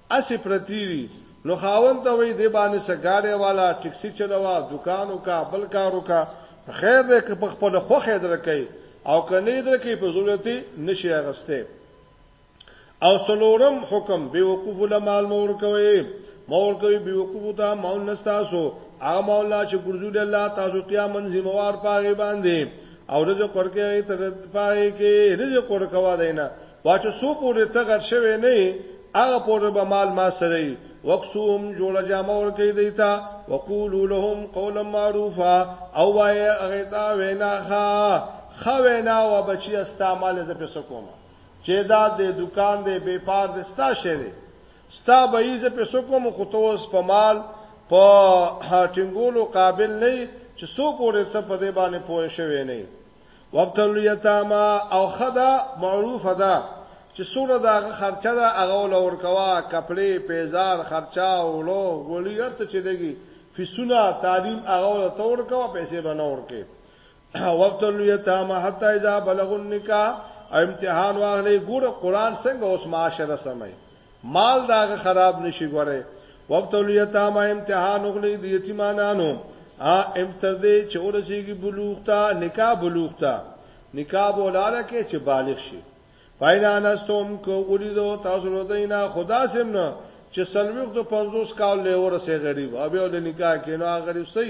هسې پرتې وي نو خاوند ته وایي دې باندې څه ګاډی والا، ټکسي چلوه، دوکان وکړه، بل کار وکړه، نو خیر دی که په خپله خوښه یې درکوي او که نه یې درکوي په زور یې ترې نه شي اخیستی. او څلورم حکم، بې وقوفو له مال مه ورکوئ، مه ورکوئ بې وقوفو ته مالونه ستاسو، هغه مالونه چې ګرځولي الله تاسو قیاماً ذمه وار په هغې باندې او رزق ورکوي هغې ته په هغې کې، رزق ورکوه دی نه. واچو سو پورې ته غټ شوی نه هغه پورې به مال ما سره وي وقسوم جوړه جامه ور کوي دیتا وقولو لهم قولا معروفا او وای هغه تا وینا ښا خو وینا و بچی استعمال ز پیسو کوم چې دا د دکان دی به پار د ستا شه دی ستا به یې ز پیسو کوم خو ته اوس په مال په هټینګولو قابل نه چې سو پورې ته په دې باندې پوه شوی نه وابتلوا اليتامى او خدا معروف ده چې څوره دا خرچه ده هغه لور کوا کپڑے پیزار خرچا وړو وړي ارته چې دګي فیسونه تعلیم هغه تور کوا پیسې بنور کې وقت الیتام حتا اذا بلغ النکاح امتحان واغلې ګور قران څنګه اوس معاشره سمای مال داغه خراب نشي ګوره وقتل یتام امتحان غلی د یتیمانانو ا امتر دې چې ورسیږي بلوغ ته نکاح بلوغ ته نکاح بولاله کې چې بالغ شي پیدا نستوم کو ولیدو تاسو له دینا خدا سم نه چې سلوخ د 50 کال له ورسه غریب او به له نکاح کې نو غریب سي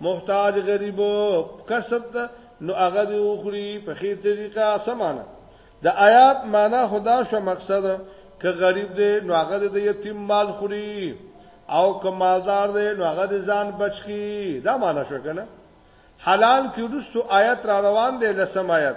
محتاج غریب کسب ته نو هغه دی وخوري په خې طریقه سمانه د آیات معنا خدا شو مقصد ک غریب دی نو هغه د یتیم مال خوري او کمالدار دی نو هغه د ځان بچخي دا معنا شو کنه حلال کې رسو آیات را روان دی لسم آیات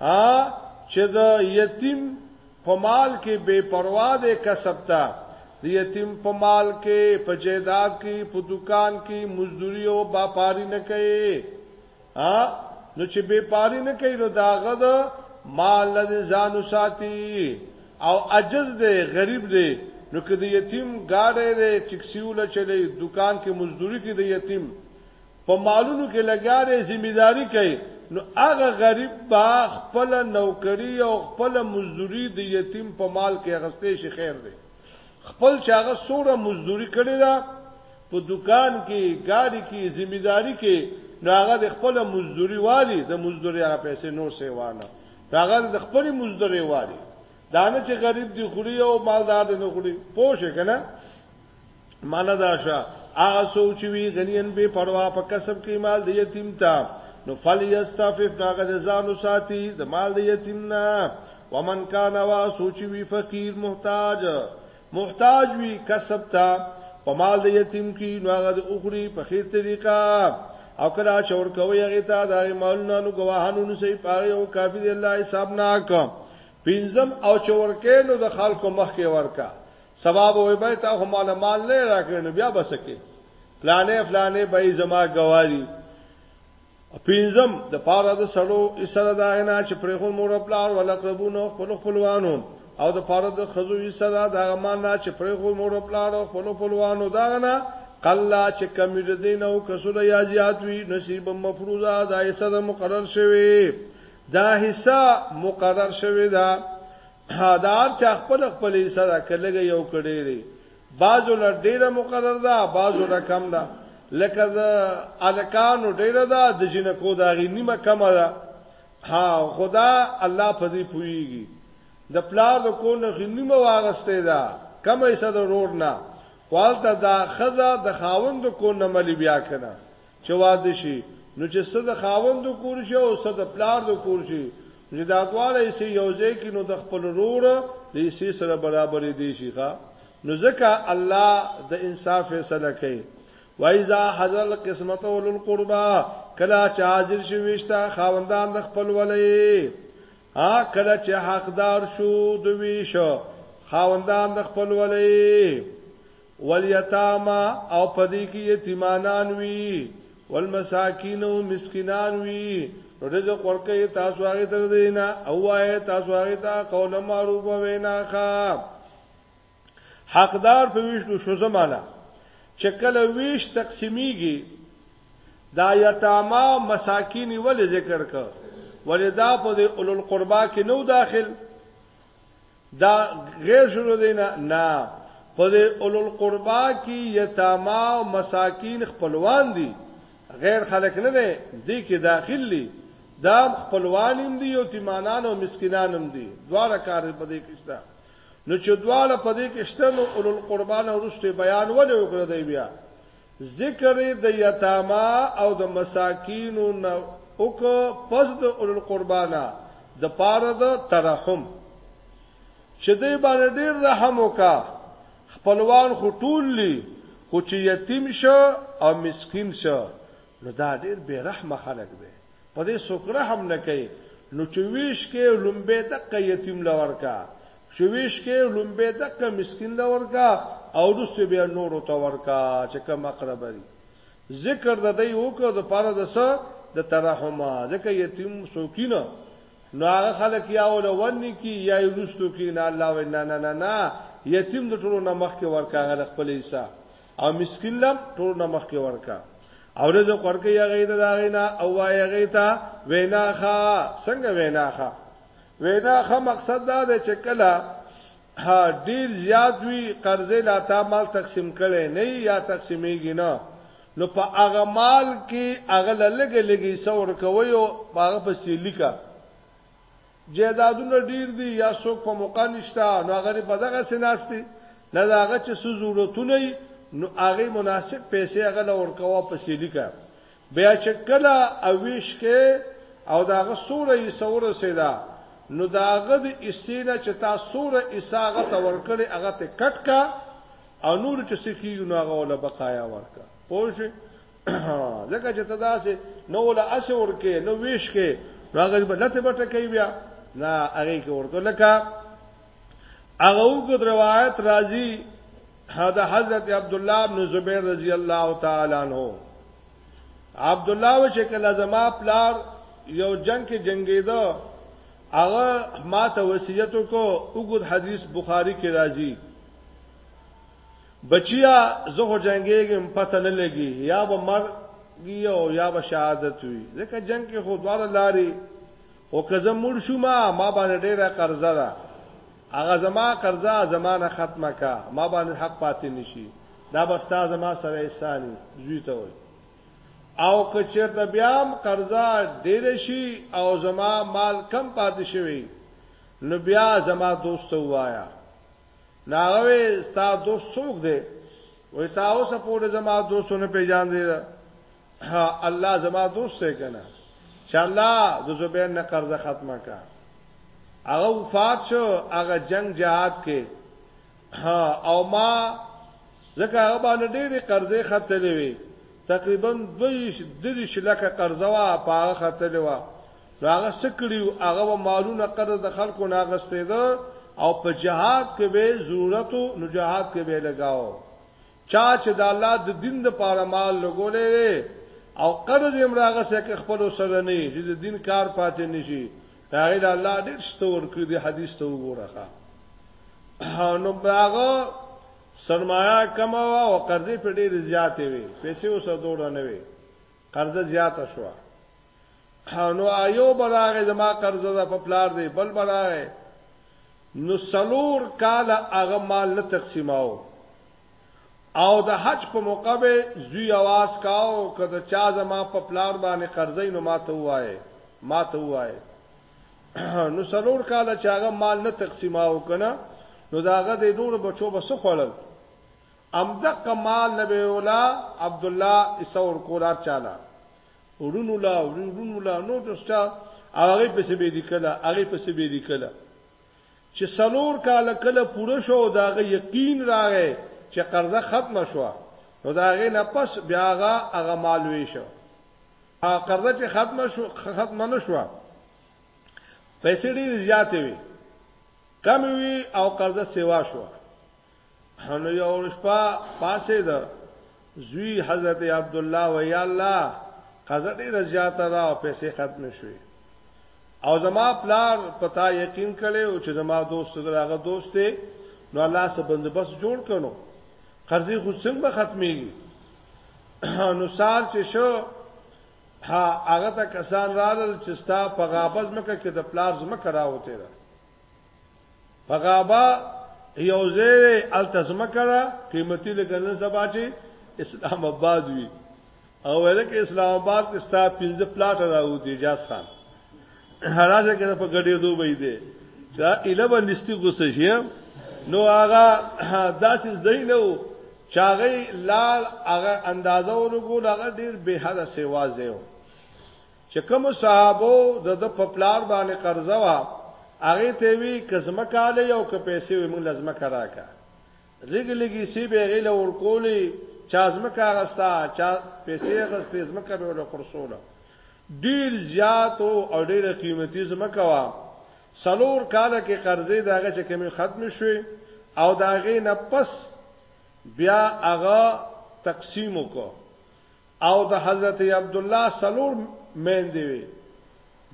ا چې د یتیم په مال کې بے پروا دې کسب تا د یتیم په مال کې په جیداد کې په دکان کې مزدوري او باپاری نه کوي ا نو چې بے پاری نه کوي نو داغه د مال له ځانو ساتي او عجز دې غریب دې نو کدی یتیم گاډه دې ټیکسیو لچلې دکان کې مزدوري کې د یتیم په مالونو کې لګیا دی ذمہ داری کوي نو هغه غریب با خپل نوکری او خپل مزدوری د یتیم په مال کې اغستې شي خیر دی خپل چاغه سوره مزدوری کړی دا په دکان کې ګاډي کې ذمہ داری کې نو هغه د خپل مزدوری والی د مزدوری هغه پیسې نور سیوانه هغه د خپل مزدوری والی دانه چې غریب دی خوري او مالدار دی نه خوري پوه شي کنه معنی دا شه هغه سوچ وی غنین به پروا په کسب کې مال د یتیم تا نو فل یستعفف ناغه د ځانو ساتي د مال د یتیم نه ومن کان وا سوچ وی فقیر محتاج محتاج وی کسب تا په مال د یتیم کې نو هغه د اوخري په خې طریقه او کله چور کوي هغه ته د مالونو نو گواهانو نو سي پاره او کافي دی الله حساب ناک پینزم او چورکې نو د خلکو مخ کې ورکا سبب وي به تا هم مال مال نه راکړي نو بیا بسکه پلانې پلانې به زما گواهی پینزم د پاره د سړو اسره دا نه چې پرې خو مور خپل ولا قربونو خپل خپلوانو او د پاره د خزو اسره دا ما نه چې پرې خو مور خپل خپل خپلوانو دا نه قلا چې کم دین او کسل یا زیات وی نصیب مفروضه دا اسره مقرر شوی دا حصہ مقرر شوی دا دار چا خپل خپل حصہ دا کلګ یو کړي لري بعضو لر ډیره مقرر ده بعضو لر کم ده لکه د الکانو ډیره ده د جنکو دا غي نیمه کم ده ها خدا الله په دې پويږي د پلار د کو نه نیمه واغسته ده کمه حصہ د روړ نه خوالته دا خزه د خاوند کو نه ملي بیا کنه چې واده شي نو چې څه د خاوند کور شي او څه د پلار د کور شي چې دا دواړه یې سي یو ځای کې نو د خپل رور دې سي سره برابر دي شي ښا نو ځکه الله د انصاف فیصله کوي وایذا حذل قسمت اولل قربا کلا چې حاضر شي وشتا خاوندان د خپل ولې ها کلا چې حقدار شو دوی شو خاوندان د خپل ولې والیتاما او پدې کې یتیمانان وی والمساکین او مسکینان وی نو رزق ورکه تاسو هغه تر دینا او وای تاسو هغه ته قول معروف وینا ښا حقدار په ویشلو شو زمانہ چکل ویش تقسیمیږي دا یتاما مساکین ول ذکر کړ ولدا په اولل قربا کې نو داخل دا غیر شروع دی نه نه په دې اولو القربا کې یتاما او مساکین خپلوان دي غیر خلک نه دي دې کې داخل دي دا خپلوان هم دي او تیمانان او مسکینان هم دي دواړه کار په دې کې شته نو چې دواړه په دې کې شته نو اولو القربا نه ورسته بیان ولې وکړه دی بیا ذکر یې د یتاما او د مساکینو نه وکړ پس د اولوالقربا نه دپاره د ترحم چې دوی باندې ډېر رحم وکړه، خپلوان خو ټول دي خو چې یتیم شه او مسکین شه نو دا ډېر بې رحمه خلک دی په دې څوک رحم نه کوي نو چې ویش کې لومبی دقه یتیم له ورکه چې ویش کې لومبه دک مسکین له ورکا او رسته بیا نور ته ورکا چې کم اقرب دي ذکر د دې وکړه د پاره د سه د ترحم ځکه یتیم سوکینه نو هغه خلک یا ول ونی کی یا رسته کی نه الله و نه نه نه نه یتیم د ټولو نمخ کې ورکا غل خپل ایسا او مسکین لم ټولو نمخ کې ورکا او رزق ورکه یا غیته دا غینا او وای غیتا وینا خا څنګه وینا خا وینا ښه مقصد دا دی چې کله ډیر زیات وی قرضې لا تا مال تقسیم کړي نه یا تقسیمېږي نه نو په هغه مال کې هغه لګې لګې څور کوي او هغه په سیلیکا جیدادونه ډیر دي یا څوک په موقع نشته نو هغه په دغه سناستي نه داغه چې څه ضرورتونه نو هغه مناسب پیسې هغه لور کوه په سیلیکا بیا چې کله اویش کې او داغه سوره یې سوره سیدا نو داغه د استینه چې تا سوره ایساغه ته ورکړي هغه ته کټ کا او نور چې سکی نو هغه ولا بقایا ورکا پوه شئ لکه چې تدا سه نو ولا اس ورکه نو ویش کې راغی بلته بټه کوي بیا نه هغه کې ورته لکه هغه وګد روایت راځي هدا حضرت عبد الله بن زبیر رضی الله تعالی عنہ عبد الله و چې کله زما پلار یو جنگ کې جنگیدو هغه ما ته وصیت وکړو وګد حدیث بخاری کې راځي بچیا زه هو جنگیږم پته نه لګي یا به مر یو یا به شهادت وي ځکه جنگ کې خو دواړه لاري او که زه مړ شوم ما باندې ډیره قرضه ده هغه زما قرضه زمانه ختمه کا ما باندې حق پاتې نشي دا بستا زما سره احساني زوی ته وي او کچرته بیا قرضه ډېر شي او زما مال کم پاتې شوی نو بیا زما دوست وایا ناغوي ستا دوست څوک دی وای تا اوس په دې زما دوستونه پیژاندې الله زما دوست څه کنه چې الله د زبیر نه قرضه ختمه کا هغه وفات شو هغه جنگ جهاد کې او ما ځکه هغه باندې ډېری قرضې خاتلې وي تقریبا 23 لکه قرضه وا پاغه خاتلې وا هغه سکړیو هغه مالونه قرض د خلکو ناغستې ده او په جهاد کې به ضرورت او جهاد کې به لگاو چا چې د الله د دین لپاره مال لګولې او قرض یې مراغه سه کې خپل سره نه چې د دین کار پاتې نشي هغه د الله ډېر شته ورکړي د حدیث ته وګوره نو هغه سرمایا کما او قرضې په ډېر زیاتې وي پیسې اوسه دوړ نه وي قرضه زیاته شو نو ایو براغه زما قرضه ده په پلار دی بل براغه نو سلور کال هغه مال نه تقسیماو او د حج په موقع به زوی आवाज کاو کله چا زما په پلار باندې قرضې نو ماته وایي ماته وایي نو سلور کال چې هغه مال نه تقسیماو کنه نو داغه د نور بچو بس خوړل همدقه مال نه به ولا عبدالله حصه ورکول هر چا له ورونو لا ورونو لا نو جستا هغه په سبي لیکله هغه په سبي لیکله چې سلور کال کله پوره شو داغه یقین راغی چې قرضه ختم شو نو داغه نه پس بیا هغه هغه مال وی شو هغه قرضه چې ختم شو ختم نه شو پیسې ډېر زیاتې وي کم وي او قرضه سیوا شو نو یو ورځ په پاسه ده زوی حضرت عبد الله ویا الله قضا دې رضیات را او پیسې ختم شوي او زما پلار پتا یقین کړي او چې زما دوست دغه دوست دی نو الله سره بندوبست جوړ کړو قرضې خو څنګه ختميږي نو سال چې شو هغه ته کسان رالل چې ستا په غابز مکه کې د پلار زمکه راوته پغابا یو زیره التزمه کړه قیمتي لګنه سبا چې اسلام آباد وی او ولکه اسلام آباد کې ستا 15 پلاټ راو دی جاس خان هرازه کې په ګډې دوه وې دي دا اله باندې غوسه شي نو هغه داسې زینو چاغی لال هغه اندازه ورګو هغه ډیر به حد سیوا زیو چې کوم صحابو د د په پلار باندې قرضه وا هغه ته وی کزمه کاله یو ک پیسې وی موږ لازمه کرا کا لګ لګي سی به غیله ور کولی چازمه کا غستا چا پیسې غستې زمه کا به ور خرصوله ډیر زیات او ډیر قیمتي زمه کوا سلور کاله کې قرضې داغه چې کمی ختم شوي او داغه نه پس بیا هغه تقسیم وکړو او د حضرت عبدالله سلور میندې وي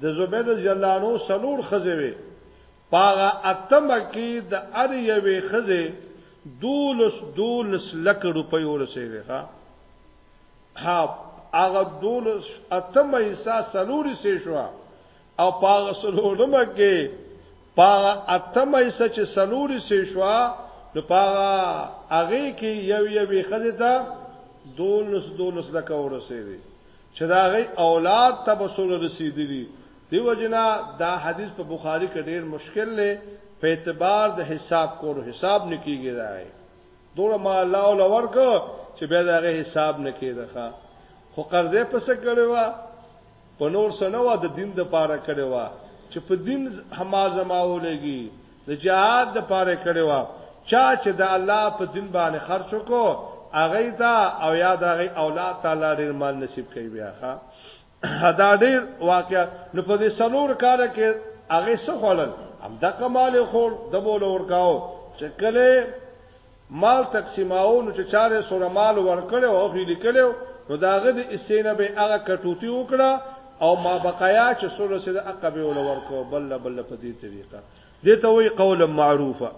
د زبیر جلانو سلور خزه وي پاغه اتم کې د ار یوې خزه دولس دولس لک روپۍ ورسېږي ها ها هغه دولس اتم ایسا سلوري سې شو او پاغه سلورمه کې پاغه اتمه یې چې سلوري سي شو نو پاغه هغه کې یو یوې خزه ته دولس دولس لکه ورسېږي چې دا غي اولاد ته بسول رسیدلی دیو جنا دا حدیث په بخاری کې ډیر مشکل دی په اعتبار د حساب کول حساب نکیږي دا غي دوه ما الله ول ورک چې به دا غي حساب نکیږي خو قرضې پس کړو په نور څه نه وه د دین د پاره کړی وه چې په دین هما زما ولګي د جهاد د پاره کړی وه چا چې د الله په دین باندې خرچ وکړو هغه ته او یا د هغه اولاد تعالی ډیر مال نصیب کوي بیا ښا دا ډیر واقعا نو په دې سلور کال کې هغه څه خړل هم د کمال خور د بوله ورکاو چې کله مال تقسیماوه نو چې چا دې سره مال ورکړی او هغه لیکلی نو د هغه د حصې نه به هغه کټوتي وکړه او ما بقایا چې سره سره د عقبه ول ورکو بل بل په دې طریقه دې ته وی قول معروفه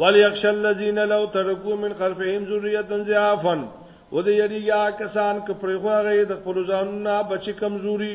وليخشى الذين لو تركوا من خلفهم ذريه ضعافا و دې یریږي کسان ک پرې خوغه د خپل ځانونه بچی کمزوري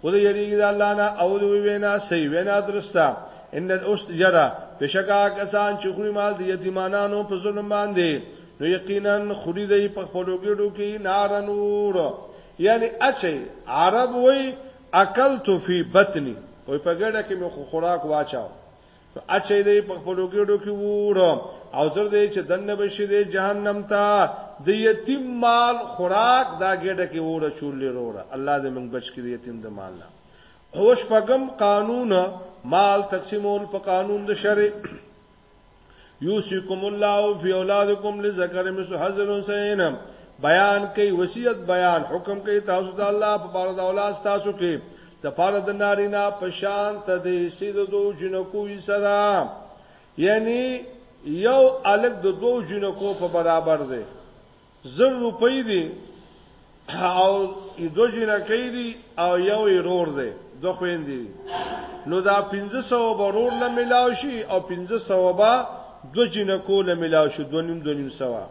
خود یریږي د الله نه او دوی وینا صحیح وینا درسته ان اوس جرا بشکا کسان چې خوري مال د یتیمانو په ظلم باندې نو یقینا خوري دی په خپلو ګډو کې نار نور یعنی اچي عرب وای اکلت فی بطنی وای په ګډه کې مې خوراک واچاو نو اچوي دی په خپلو ګېډو کې وور او زر دی چې دنه بشي دی جهنم ته د یتیم مال خوراک دا ګېډه کې وور چول لروره الله دې موږ بچ کړي یتیم د مال نه اوش پغم قانون مال تقسیمول په قانون د شرع یوسیکم الله فی اولادکم لذکر مثل حظ الانثیین بیان کوي وصیت بیان حکم کوي تاسو ته الله په بار د اولاد تاسو کې د پاره د نارینا پشان ته د حصے د دوه جنکو یې سره یعنی یو الګ د دوه جنکو په برابر دی زر روپۍ دی او دو جنکې دي او یو یې رور دی دو خويندې دي نو دا 1500 برور له ملاو شي او 1500 با دو جنکو له ملاو شي دو نیم دو نیم سوا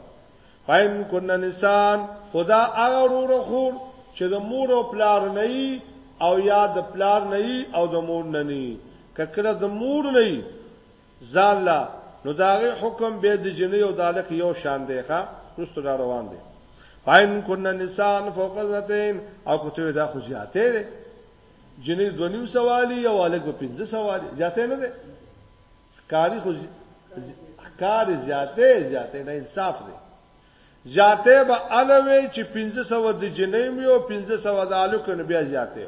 فاین کن نسان خدا هغه رور خور چې د مور او پلار نه او یا د پلار نه او د مور نه نه ککره د مور نه ځان له نو د هغې حکم بیا د جنۍ او د هلک یو شان دی ښه وروسته را روان دی فاین کنا نسان فوق ذاتین او کوته دا خو زیاته ده جنې دونیم سوالی او هلک په پنځه سوالی زیاته نه ده کاری خو کار زیاته زیاته نه انصاف دی زیاته به الوی چې 1500 د جنې میو 1500 د هلک نه بیا زیاته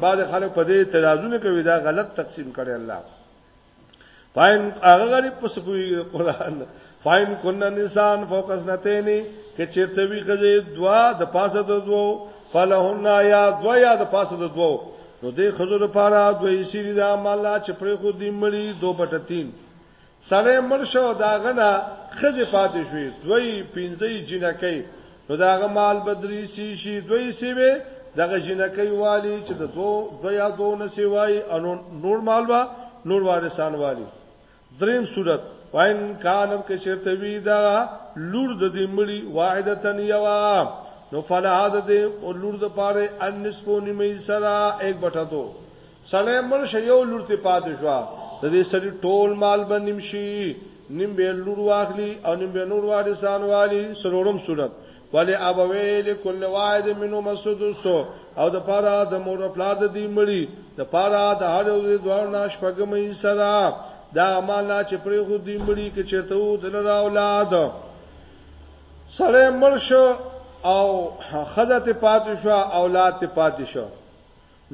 بعد خلک په دې اعتراضونه کوي دا غلط تقسیم کړي الله فاین هغه غریب په سپوی قران فاین کن نسان فوکس نتین کې چیرته وی غزه دوا د پاسه د دوو فلهن یا دوا یا د پاسه د دوو نو دې خزو لپاره دوی شری دا مال چې پر خو دې مړی دو بټه 3 سړی مړ شو او د هغه نه ښځې پاتې شوې، دوی پنځه یې جینکۍ، نو د هغه مال به درې سي شي، دوه یې سي به دغه جینکۍ والي چې د دوه دوه یا دوو نه سوای او نور مال به نور وارثان والي. دریم صورت وان کانت که چېرته وي دغه لور د دې مړي واحدتن یوا نو فلها د دې لور د پاره النصف نیمه سره ایک بټه دو سړی مړ شي یو لور ته پاتې شو د دې سړي ټول مال به نیم شي نیم به لور واخلي او نیم به نور وارثان والی سرورم صورت ولی ابویل کل واحد منو مسدسو او د پاره د مور پلا د دې مړي د پاره د هر یو دوه ناش پګمې سره دا امانه چې پرې خو دې مړي کې چرته و د لرا اولاد سړی مړ شو او خزه ته پاتې شو اولاد ته پاتې شو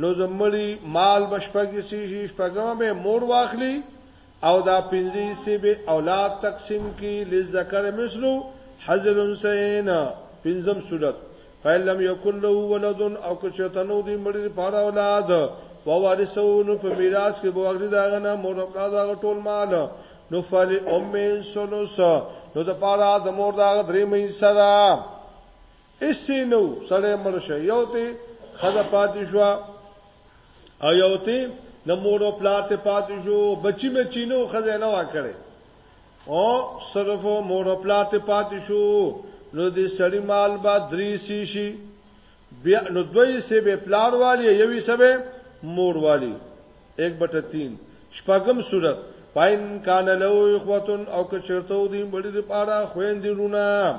نو د مړي مال به شپږ حصې شي، شپږمه به مور واخلي او دا پنځه حصې به اولاد تقسیم کړي، للذکر مثل حظ الانثیین، پنځم صورت، فإن لم یکن له ولد او که چېرته نه وو د مړي لپاره اولاد، ووارثه نو په میراث کې به واخلي د هغه نه مور او پلار د هغه ټول مال، نو فلأمه الثلث نو دپاره د مور د هغه درېیمه حصه ده. هیڅ یې نه و، سړی مړ شو، یو ته ښځه پاتې شوه او یو ته د مور او پلار ته پاتې شو، بچی مچی نه و، ښځه یې نه وه کړې او صرف مور او پلار ته پاتې شو، نو د سړي مال به درې حصې شي، بیا نو دوه حصې به پلار والي او یو حصه به مور والي، ایک بټه تین. شپږم سورت فإن کان له اخوة او که چېرته و دې مړي دپاره خویندې، لوڼه.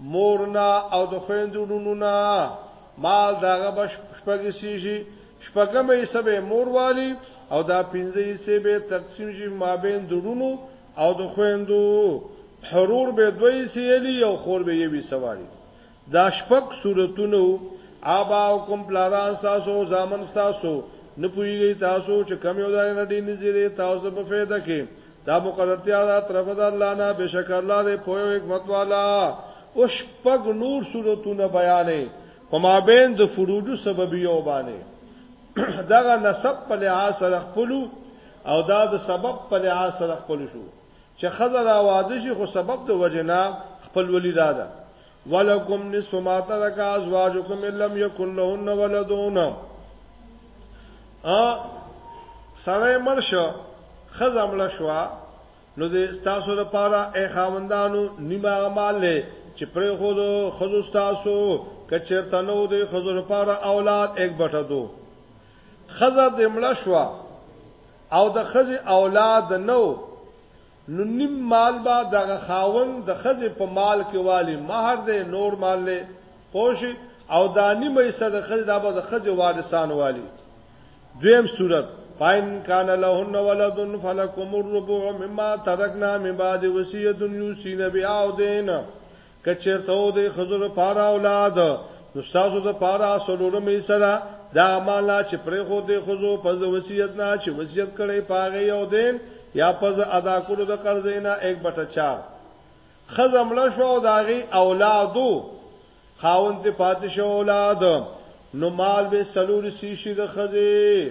مور نه او د خویندو ړونو نه مال د هغه به شپږ حصې شي، شپږمه حصه به یې مور والي او دا پنځه حصې به تقسیم شي مابین د ړونو او د خویندو، حرور به دوه حصې الي او خور به یوه حصه والي. دا شپږ سورتونه وو. آباؤکم پلاران ستاسو او زامن ستاسو، نه پوهېږئ تاسو چې کوم یو د هغې نه ډېر نږدې دی تاسو ته په فایده کې؟ دا مقررتیا دا طرف د الله نه بشک الله دې په یو حکمت والا او شپږ نور صورتونه بیانې په مابین د فروج سببیو باندې دغه نسب په لحاظ سره خپل او دا د سبب په لحاظ سره خپل شو چې خزر اواده شي خو سبب د وجنا خپل ولی دادا ولکم نصف ما ترک ازواجکم لم یکن لهن ولدون ا سړی مرشه خزم له شوا نو د تاسو لپاره اے خاوندانو نیمه مال له چې پرې خو د خزو تاسو کچرته نو د خزو لپاره اولاد یک بټه دو خزه د ملشوا او د خزه اولاد نو نو نیم مال به دغه خاوند د ښځې په مال کې والي، مهر دی، نور مال دی، پوه شوې، او دا نیمه حصه د ښځې دا به د ښځې وارثان والي. دویم صورت، فإن کان لهن ولد فلکم الربع مما ترکنا من بعد وصیة یوصین بها أو دین. که چېرته و دې خزو د پاره اولاد نو ستاسو د پاره سلورم یې سره دا مال چې پرې خو دې خزو په وصیت نه چې وصیت کړي پاغه یو دین یا په ادا کولو د قرض نه 1 بټه 4 خزم لښو او داغي اولادو خاوند پاتې شو اولاد نو مال به سلور سی شي د خزه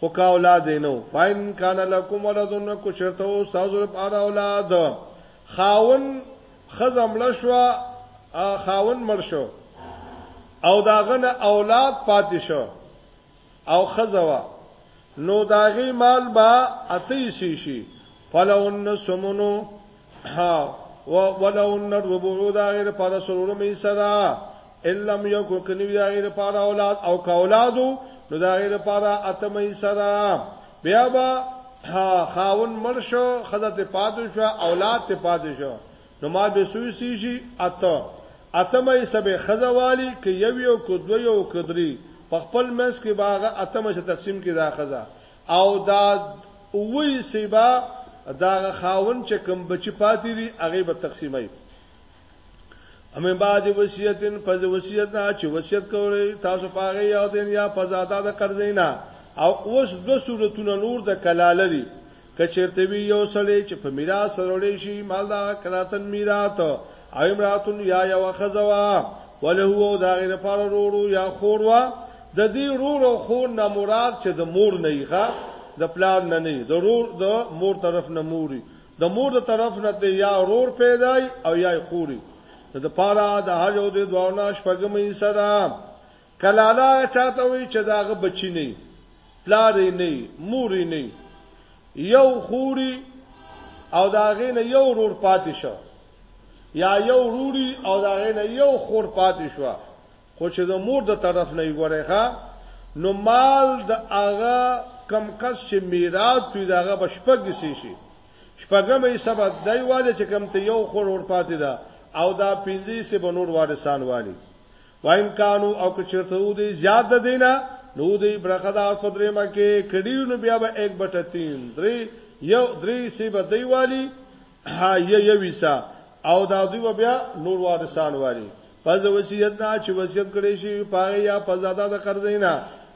خو که اولاد یې نه و، فإن کان لکم ولد، که چېرته و ستاسو لپاره اولاد، خاوند، ښځه مړه شوه، خاوند مړ شو او د هغه نه اولاد پاتې شو او ښځه وه، نو د هغې مال به اته حصې شي، فلهن الثمن، ها ولهن الربع دا غیر پر سرورم یې سره الا مې کو کني دا غیر پر اولاد او کا اولادو نو دا غیر پر اتمه یې سره بیا با خاون مړ شو خزه ته پاتو شو اولاد ته پاتو شو نو ما به سوی سی شي اته اتمه یې سبه خزه والی ک یو یو کو دو یو کدري په خپل مس کې باغه اتمه چې تقسیم کې دا خزه او دا اوی سیبا دا خاون چې کوم بچی پاتې دي هغه به تقسیمای امه بعد وصیتن پس وصیت نه چې وصیت کوي تاسو پاغه یو دین یا پزاده د قرضې نه او اوس دو صورتونه نور د کلاله دي کچرته وی یو سړی چې په میراث سره شي مال دا کراتن میراث او امراتن یا یو خزوا وله هو دا غیر پر رورو یا خوروا د دې رورو خو نه مراد چې د مور نه ښه د پلان نه نه د رور د مور طرف نه موري د مور د طرف نه ته یا رور پیدای او یا خوري د پاره د هر یو د دوه نه شپږمې سره کلاله هغه چاته وي چې داغه بچی نه پلار نه مور نه یو خوري او داغه نه یو رور پاتې شو یا یو روري او داغه نه یو خور پاتې شو خو چې د مور د طرف نه وګورې ښا نو مال د هغه کم کس چې میراث وي داغه بشپګ سي شي شپګم یې سبب دای واده چې کم ته یو خور ور پاتې ده او دا پنځه سه بنور وارثان والی وایم کانو او کچرته و دی زیاد د دینه نو دی برخه د پدری مکه کډی نو بیا به 1 بټه 3 درې یو درې سی به دی والی ها یویسا او دا دوی بیا نور وارسان والی پس وصیت نه چې وصیت کړي شي پاره یا پزاده د قرضینا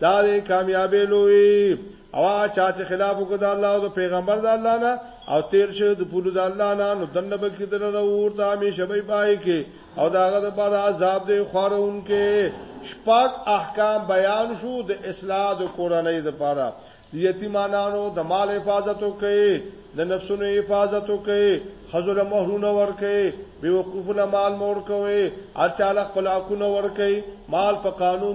دا دی کامیابې لوی او هغه چا چې خلاف وکړ د الله او د پیغمبر د الله نه او تیر شو د پولو د الله نه نو دنه به کې دنه ورته همیشه به پای کې او دا هغه د بار عذاب دی خورون کې شپږ احکام بیان شو د اصلاح د کورنۍ د پاره د یتیمانو د مال حفاظت وکړي د نفسونو حفاظت وکړي حضور مہرونه ورکي بیوقوفونه مال مور کوي اچاله خپل حقونه ورکي مال په قانون